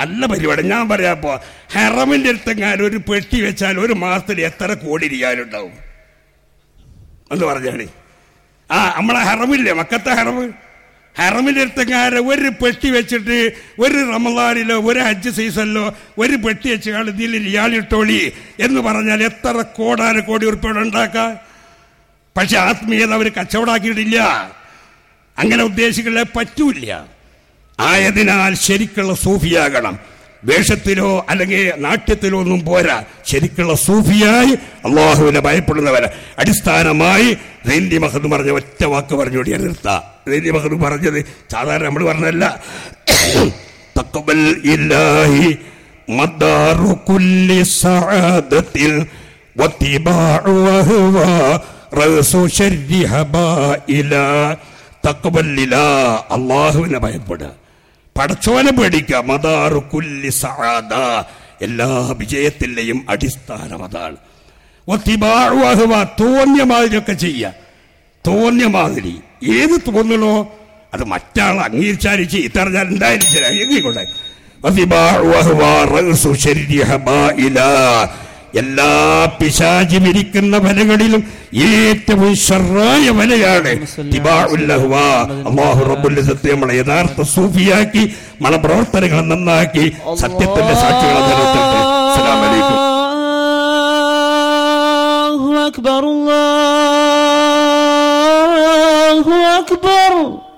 നല്ല പരിപാടി. ഞാൻ പറയാപ്പോ ഹെറമിന്റെ അടുത്തെങ്ങാനും ഒരു പെട്ടി വെച്ചാൽ ഒരു മാസത്തിൽ എത്ര കോടി റിയാലുണ്ടാവും എന്ന് പറഞ്ഞാണ്. ആ നമ്മളെ ഹെറമില്ലേ? മക്കത്തെ ഹെറമ്? ഹെറമിന്റെ അടുത്തെങ്ങാനും ഒരു പെട്ടി വെച്ചിട്ട് ഒരു റമദാനിലോ ഒരു ഹജ്ജ് സീസണിലോ ഒരു പെട്ടി വെച്ചാൽ ഇതിൽ റിയാലിട്ടോളി എന്ന് പറഞ്ഞാൽ എത്ര കോടാന കോടി ഉറുപ്പിയുടെ ഉണ്ടാക്കാം? പക്ഷെ ആത്മീയത അവർ കച്ചവടാക്കിയിട്ടില്ല. അങ്ങനെ ഉദ്ദേശികളെ പറ്റൂല ആയതിനാൽ ശരിക്കുള്ള സൂഫിയാകണം. വേഷത്തിലോ അല്ലെങ്കിൽ നാട്യത്തിലോ ഒന്നും പോരാ. ശരിക്കുള്ള സൂഫിയായി അള്ളാഹുവിനെ ഭയപ്പെടുന്നവരെ. അടിസ്ഥാനമായി റെയിൻഡി മഹദ് പറഞ്ഞ ഒറ്റ വാക്ക് പറഞ്ഞുകൂടി ഞാൻ നിർത്താം. റെയിൻഡി മഹദ് പറഞ്ഞത് സാധാരണ നമ്മൾ പറഞ്ഞല്ല തക്കബൽ ഇല്ലാഹി മദാറു കുല്ലി സഅദത്തിൽ വത്തിബാഉ വഹുവ റസു ശർരി ഹബായില തക്കബല്ലില അള്ളാഹുവിനെ ഭയപ്പെടുക. പടച്ചോനെ പേടിക്കാം മദാറു കുല്ലി സഹാദ എല്ലാ വിജയത്തിന്റെയും അടിസ്ഥാനം അതാണ്. തോന്നിയ മാതിരിയൊക്കെ ചെയ്യുക തോന്നിയ മാതിരി ഏത് തോന്നണോ അത് മറ്റാൾ അംഗീകരിച്ചാലും ചെയ്തറിഞ്ഞാൽ എന്തായാലും ശരി അംഗീകരിക്കട്ടെ എല്ലാ പിശാചിമിരിക്കുന്ന വലകളിലും ഏറ്റവും ഷറായ വലയാണ്. നമ്മളെ യഥാർത്ഥ സൂഫിയാക്കി നമ്മളെ പ്രവർത്തനങ്ങൾ നന്നാക്കി സത്യത്തിന്റെ സാക്ഷികളെ നിലനിർത്തട്ടെ. അക്ബർ അല്ലാഹു അക്ബർ.